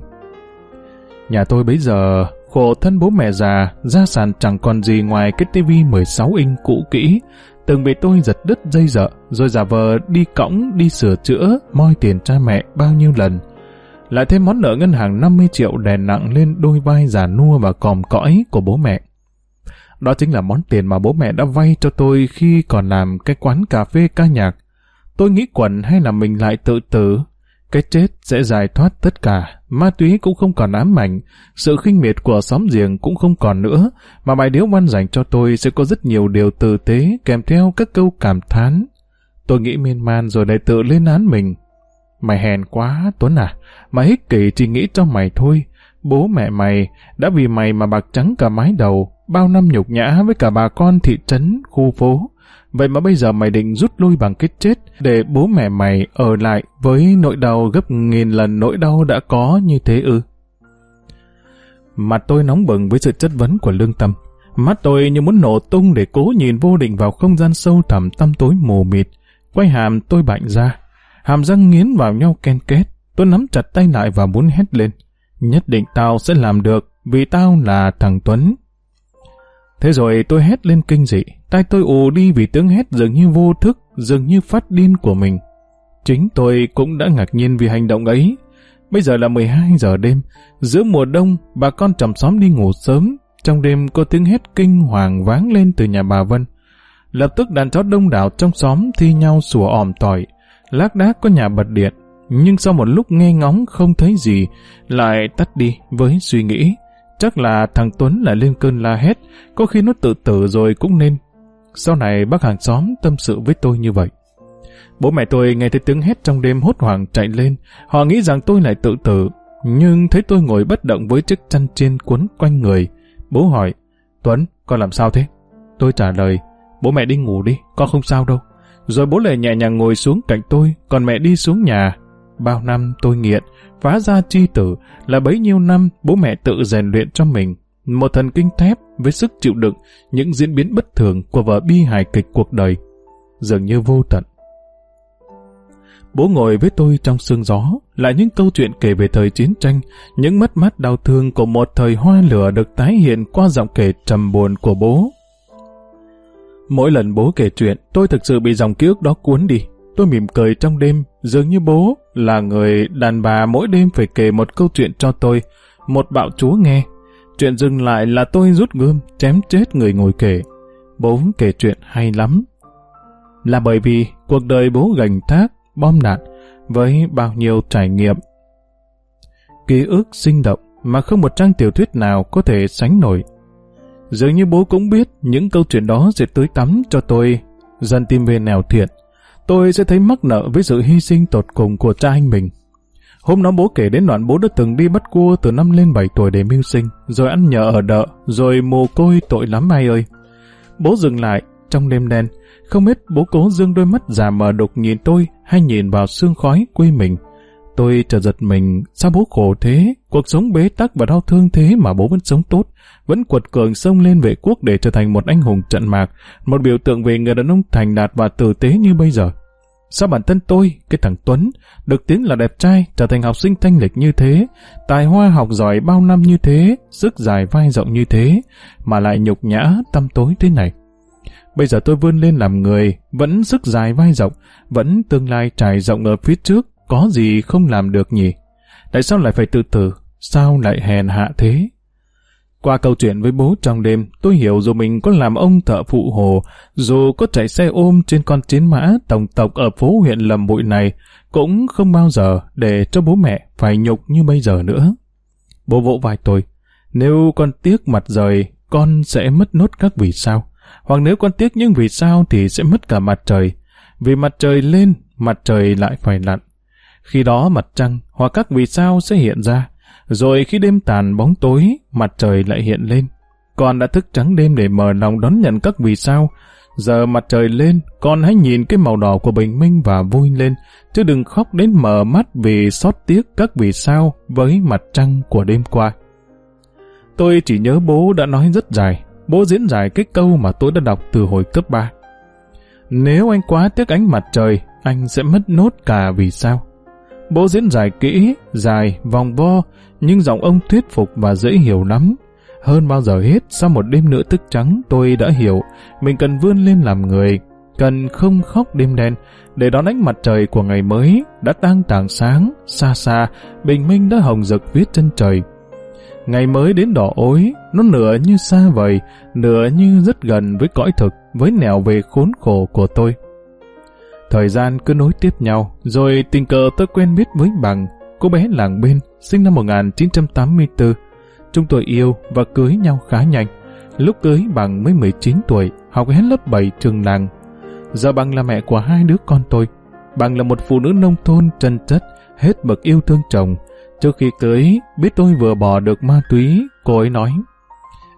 Nhà tôi bây giờ khổ thân bố mẹ già, gia sản chẳng còn gì ngoài cái tivi 16 inch cũ kỹ, từng bị tôi giật đứt dây dợ, rồi giả vờ đi cõng, đi sửa chữa, moi tiền cha mẹ bao nhiêu lần. Lại thêm món nợ ngân hàng 50 triệu đè nặng lên đôi vai già nua và còm cõi của bố mẹ. Đó chính là món tiền mà bố mẹ đã vay cho tôi khi còn làm cái quán cà phê ca nhạc. Tôi nghĩ quẩn hay là mình lại tự tử. Cái chết sẽ giải thoát tất cả, ma túy cũng không còn ám ảnh, sự khinh miệt của xóm giềng cũng không còn nữa, mà bài điếu văn dành cho tôi sẽ có rất nhiều điều tử tế kèm theo các câu cảm thán. Tôi nghĩ miên man rồi lại tự lên án mình. Mày hèn quá, Tuấn à, mày hích kỷ chỉ nghĩ cho mày thôi. Bố mẹ mày đã vì mày mà bạc trắng cả mái đầu, bao năm nhục nhã với cả bà con thị trấn, khu phố. Vậy mà bây giờ mày định rút lui bằng cái chết để bố mẹ mày ở lại với nỗi đau gấp nghìn lần nỗi đau đã có như thế ư? Mặt tôi nóng bừng với sự chất vấn của lương tâm. Mắt tôi như muốn nổ tung để cố nhìn vô định vào không gian sâu thẳm tăm tối mù mịt. Quay hàm tôi bạnh ra. Hàm răng nghiến vào nhau ken kết Tôi nắm chặt tay lại và muốn hét lên. Nhất định tao sẽ làm được vì tao là thằng Tuấn. Thế rồi tôi hét lên kinh dị, tay tôi ù đi vì tiếng hét dường như vô thức, dường như phát điên của mình. Chính tôi cũng đã ngạc nhiên vì hành động ấy. Bây giờ là 12 giờ đêm, giữa mùa đông, bà con chồng xóm đi ngủ sớm, trong đêm có tiếng hét kinh hoàng váng lên từ nhà bà Vân. Lập tức đàn chó đông đảo trong xóm thi nhau sủa òm tỏi, lác đác có nhà bật điện, nhưng sau một lúc nghe ngóng không thấy gì, lại tắt đi với suy nghĩ. Chắc là thằng Tuấn lại lên cơn la hét, có khi nó tự tử rồi cũng nên. Sau này bác hàng xóm tâm sự với tôi như vậy. Bố mẹ tôi nghe thấy tiếng hét trong đêm hốt hoảng chạy lên, họ nghĩ rằng tôi lại tự tử, nhưng thấy tôi ngồi bất động với chiếc chăn trên cuốn quanh người. Bố hỏi, Tuấn, con làm sao thế? Tôi trả lời, bố mẹ đi ngủ đi, con không sao đâu. Rồi bố lại nhẹ nhàng ngồi xuống cạnh tôi, còn mẹ đi xuống nhà. Bao năm tôi nghiện, phá ra chi tử là bấy nhiêu năm bố mẹ tự rèn luyện cho mình. Một thần kinh thép với sức chịu đựng những diễn biến bất thường của vở bi hài kịch cuộc đời. Dường như vô tận. Bố ngồi với tôi trong sương gió, lại những câu chuyện kể về thời chiến tranh, những mất mát đau thương của một thời hoa lửa được tái hiện qua giọng kể trầm buồn của bố. Mỗi lần bố kể chuyện, tôi thực sự bị dòng ký ức đó cuốn đi. Tôi mỉm cười trong đêm, dường như bố là người đàn bà mỗi đêm phải kể một câu chuyện cho tôi, một bạo chúa nghe. Chuyện dừng lại là tôi rút gươm, chém chết người ngồi kể. Bố kể chuyện hay lắm. Là bởi vì cuộc đời bố gành thác, bom đạn, với bao nhiêu trải nghiệm. Ký ức sinh động mà không một trang tiểu thuyết nào có thể sánh nổi. Dường như bố cũng biết những câu chuyện đó sẽ tưới tắm cho tôi dần tìm về nẻo thiện. Tôi sẽ thấy mắc nợ với sự hy sinh tột cùng của cha anh mình. Hôm đó bố kể đến đoạn bố đã từng đi bắt cua từ năm lên 7 tuổi để mưu sinh, rồi ăn nhờ ở đợ, rồi mồ côi tội lắm ai ơi. Bố dừng lại, trong đêm đen, không biết bố cố dương đôi mắt già mờ đục nhìn tôi hay nhìn vào sương khói quê mình. Tôi chợt giật mình, sao bố khổ thế, cuộc sống bế tắc và đau thương thế mà bố vẫn sống tốt, vẫn quật cường sông lên vệ quốc để trở thành một anh hùng trận mạc, một biểu tượng về người đàn ông thành đạt và tử tế như bây giờ. Sao bản thân tôi, cái thằng Tuấn, được tiếng là đẹp trai, trở thành học sinh thanh lịch như thế, tài hoa học giỏi bao năm như thế, sức dài vai rộng như thế, mà lại nhục nhã, tâm tối thế này. Bây giờ tôi vươn lên làm người, vẫn sức dài vai rộng, vẫn tương lai trải rộng ở phía trước, có gì không làm được nhỉ? Tại sao lại phải từ từ? Sao lại hèn hạ thế? Qua câu chuyện với bố trong đêm, tôi hiểu dù mình có làm ông thợ phụ hồ, dù có chạy xe ôm trên con chiến mã tổng tộc ở phố huyện lầm bụi này, cũng không bao giờ để cho bố mẹ phải nhục như bây giờ nữa. Bố vỗ vai tôi, nếu con tiếc mặt rời, con sẽ mất nốt các vì sao. Hoặc nếu con tiếc những vì sao thì sẽ mất cả mặt trời. Vì mặt trời lên, mặt trời lại phải lặn. Khi đó mặt trăng hoặc các vì sao sẽ hiện ra. Rồi khi đêm tàn bóng tối, mặt trời lại hiện lên. Con đã thức trắng đêm để mở lòng đón nhận các vì sao. Giờ mặt trời lên, con hãy nhìn cái màu đỏ của bình minh và vui lên, chứ đừng khóc đến mở mắt vì xót tiếc các vì sao với mặt trăng của đêm qua. Tôi chỉ nhớ bố đã nói rất dài, bố diễn giải cái câu mà tôi đã đọc từ hồi cấp 3. Nếu anh quá tiếc ánh mặt trời, anh sẽ mất nốt cả vì sao. Bố diễn giải kỹ, dài, vòng vo, nhưng giọng ông thuyết phục và dễ hiểu lắm. Hơn bao giờ hết, sau một đêm nữa thức trắng, tôi đã hiểu mình cần vươn lên làm người, cần không khóc đêm đen, để đón ánh mặt trời của ngày mới đã tăng tảng sáng, xa xa, bình minh đã hồng rực viết chân trời. Ngày mới đến đỏ ối, nó nửa như xa vời, nửa như rất gần với cõi thực, với nẻo về khốn khổ của tôi. Thời gian cứ nối tiếp nhau, rồi tình cờ tôi quen biết với bằng, cô bé làng bên, sinh năm 1984. Chúng tôi yêu và cưới nhau khá nhanh. Lúc cưới bằng mới 19 tuổi, học hết lớp 7 trường làng. Giờ bằng là mẹ của hai đứa con tôi. Bằng là một phụ nữ nông thôn chân chất, hết bậc yêu thương chồng. Trước khi cưới, biết tôi vừa bỏ được ma túy, cô ấy nói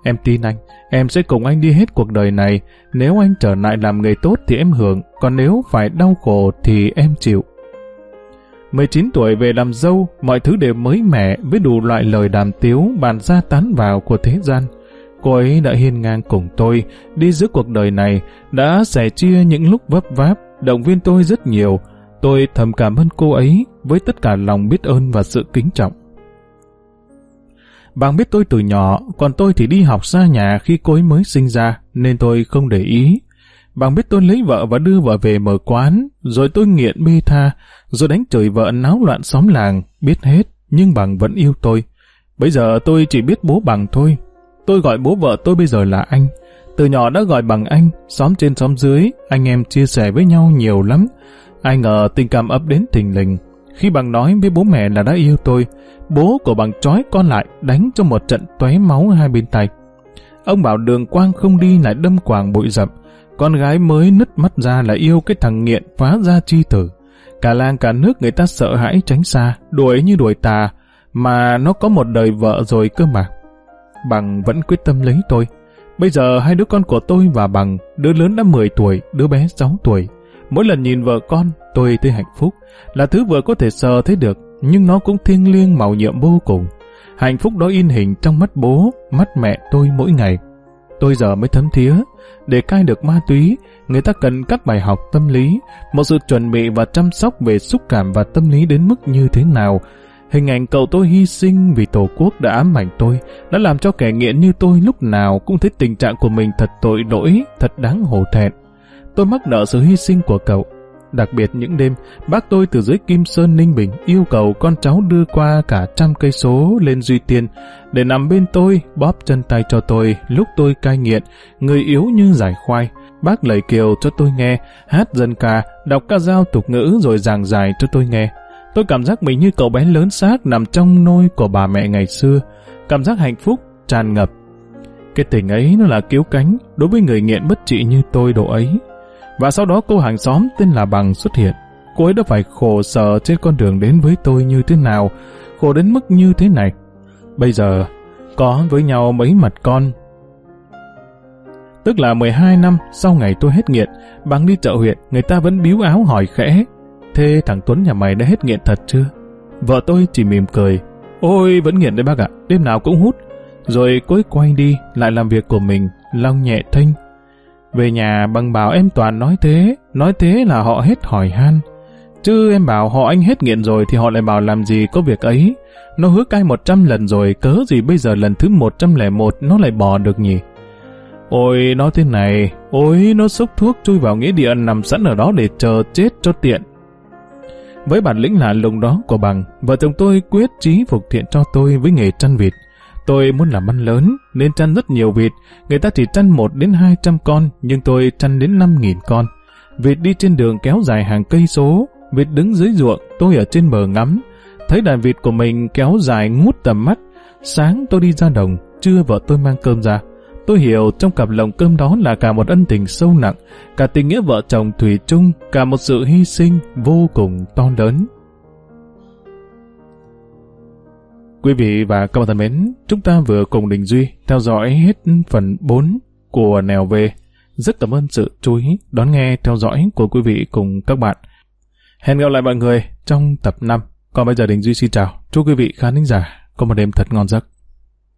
Em tin anh, em sẽ cùng anh đi hết cuộc đời này. Nếu anh trở lại làm người tốt thì em hưởng, còn nếu phải đau khổ thì em chịu. 19 tuổi về làm dâu, mọi thứ đều mới mẻ với đủ loại lời đàm tiếu bàn ra tán vào của thế gian. Cô ấy đã hiên ngang cùng tôi, đi giữa cuộc đời này, đã sẻ chia những lúc vấp váp, động viên tôi rất nhiều. Tôi thầm cảm ơn cô ấy với tất cả lòng biết ơn và sự kính trọng bằng biết tôi từ nhỏ, còn tôi thì đi học xa nhà khi cô ấy mới sinh ra, nên tôi không để ý. bằng biết tôi lấy vợ và đưa vợ về mở quán, rồi tôi nghiện bê tha, rồi đánh chửi vợ náo loạn xóm làng, biết hết, nhưng bằng vẫn yêu tôi. Bây giờ tôi chỉ biết bố bằng thôi. Tôi gọi bố vợ tôi bây giờ là anh. Từ nhỏ đã gọi bằng anh, xóm trên xóm dưới, anh em chia sẻ với nhau nhiều lắm. Ai ngờ tình cảm ấp đến thình lình. Khi bằng nói với bố mẹ là đã yêu tôi, bố của bằng trói con lại đánh cho một trận tóe máu hai bên tay. Ông bảo đường quang không đi lại đâm quàng bụi rậm, con gái mới nứt mắt ra là yêu cái thằng nghiện phá ra chi tử. Cả làng cả nước người ta sợ hãi tránh xa, đuổi như đuổi tà, mà nó có một đời vợ rồi cơ mà. Bằng vẫn quyết tâm lấy tôi. Bây giờ hai đứa con của tôi và Bằng, đứa lớn đã 10 tuổi, đứa bé 6 tuổi. Mỗi lần nhìn vợ con, tôi thấy hạnh phúc, là thứ vừa có thể sờ thấy được, nhưng nó cũng thiêng liêng màu nhiệm vô cùng. Hạnh phúc đó in hình trong mắt bố, mắt mẹ tôi mỗi ngày. Tôi giờ mới thấm thía, để cai được ma túy, người ta cần các bài học tâm lý, một sự chuẩn bị và chăm sóc về xúc cảm và tâm lý đến mức như thế nào. Hình ảnh cậu tôi hy sinh vì Tổ quốc đã ám ảnh tôi, đã làm cho kẻ nghiện như tôi lúc nào cũng thấy tình trạng của mình thật tội lỗi, thật đáng hổ thẹn. Tôi mắc nợ sự hy sinh của cậu. Đặc biệt những đêm, bác tôi từ dưới Kim Sơn Ninh Bình yêu cầu con cháu đưa qua cả trăm cây số lên Duy Tiên để nằm bên tôi, bóp chân tay cho tôi lúc tôi cai nghiện, người yếu như giải khoai. Bác lầy kiều cho tôi nghe, hát dân ca, đọc ca dao tục ngữ rồi giảng giải cho tôi nghe. Tôi cảm giác mình như cậu bé lớn xác nằm trong nôi của bà mẹ ngày xưa. Cảm giác hạnh phúc, tràn ngập. Cái tình ấy nó là cứu cánh đối với người nghiện bất trị như tôi độ ấy. Và sau đó cô hàng xóm tên là Bằng xuất hiện. Cô ấy đã phải khổ sở trên con đường đến với tôi như thế nào, khổ đến mức như thế này. Bây giờ, có với nhau mấy mặt con. Tức là 12 năm sau ngày tôi hết nghiện, bằng đi chợ huyện, người ta vẫn biếu áo hỏi khẽ. Thế thằng Tuấn nhà mày đã hết nghiện thật chưa? Vợ tôi chỉ mỉm cười. Ôi, vẫn nghiện đấy bác ạ, đêm nào cũng hút. Rồi cô ấy quay đi, lại làm việc của mình, long nhẹ thanh. Về nhà bằng bảo em Toàn nói thế, nói thế là họ hết hỏi han. Chứ em bảo họ anh hết nghiện rồi thì họ lại bảo làm gì có việc ấy. Nó hứa cai 100 lần rồi, cớ gì bây giờ lần thứ 101 nó lại bỏ được nhỉ? Ôi, nó thế này, ôi, nó xúc thuốc chui vào nghĩa địa nằm sẵn ở đó để chờ chết cho tiện. Với bản lĩnh lạ lùng đó của bằng, vợ chồng tôi quyết chí phục thiện cho tôi với nghề chăn vịt. Tôi muốn làm ăn lớn, nên chăn rất nhiều vịt. Người ta chỉ chăn 1 đến 200 con, nhưng tôi chăn đến 5.000 con. Vịt đi trên đường kéo dài hàng cây số, vịt đứng dưới ruộng, tôi ở trên bờ ngắm. Thấy đàn vịt của mình kéo dài ngút tầm mắt. Sáng tôi đi ra đồng, trưa vợ tôi mang cơm ra. Tôi hiểu trong cặp lồng cơm đó là cả một ân tình sâu nặng, cả tình nghĩa vợ chồng thủy chung, cả một sự hy sinh vô cùng to lớn. Quý vị và các bạn thân mến, chúng ta vừa cùng Đình Duy theo dõi hết phần 4 của Nèo Về. Rất cảm ơn sự chú ý đón nghe theo dõi của quý vị cùng các bạn. Hẹn gặp lại mọi người trong tập 5. Còn bây giờ Đình Duy xin chào. Chúc quý vị khán thính giả có một đêm thật ngon giấc.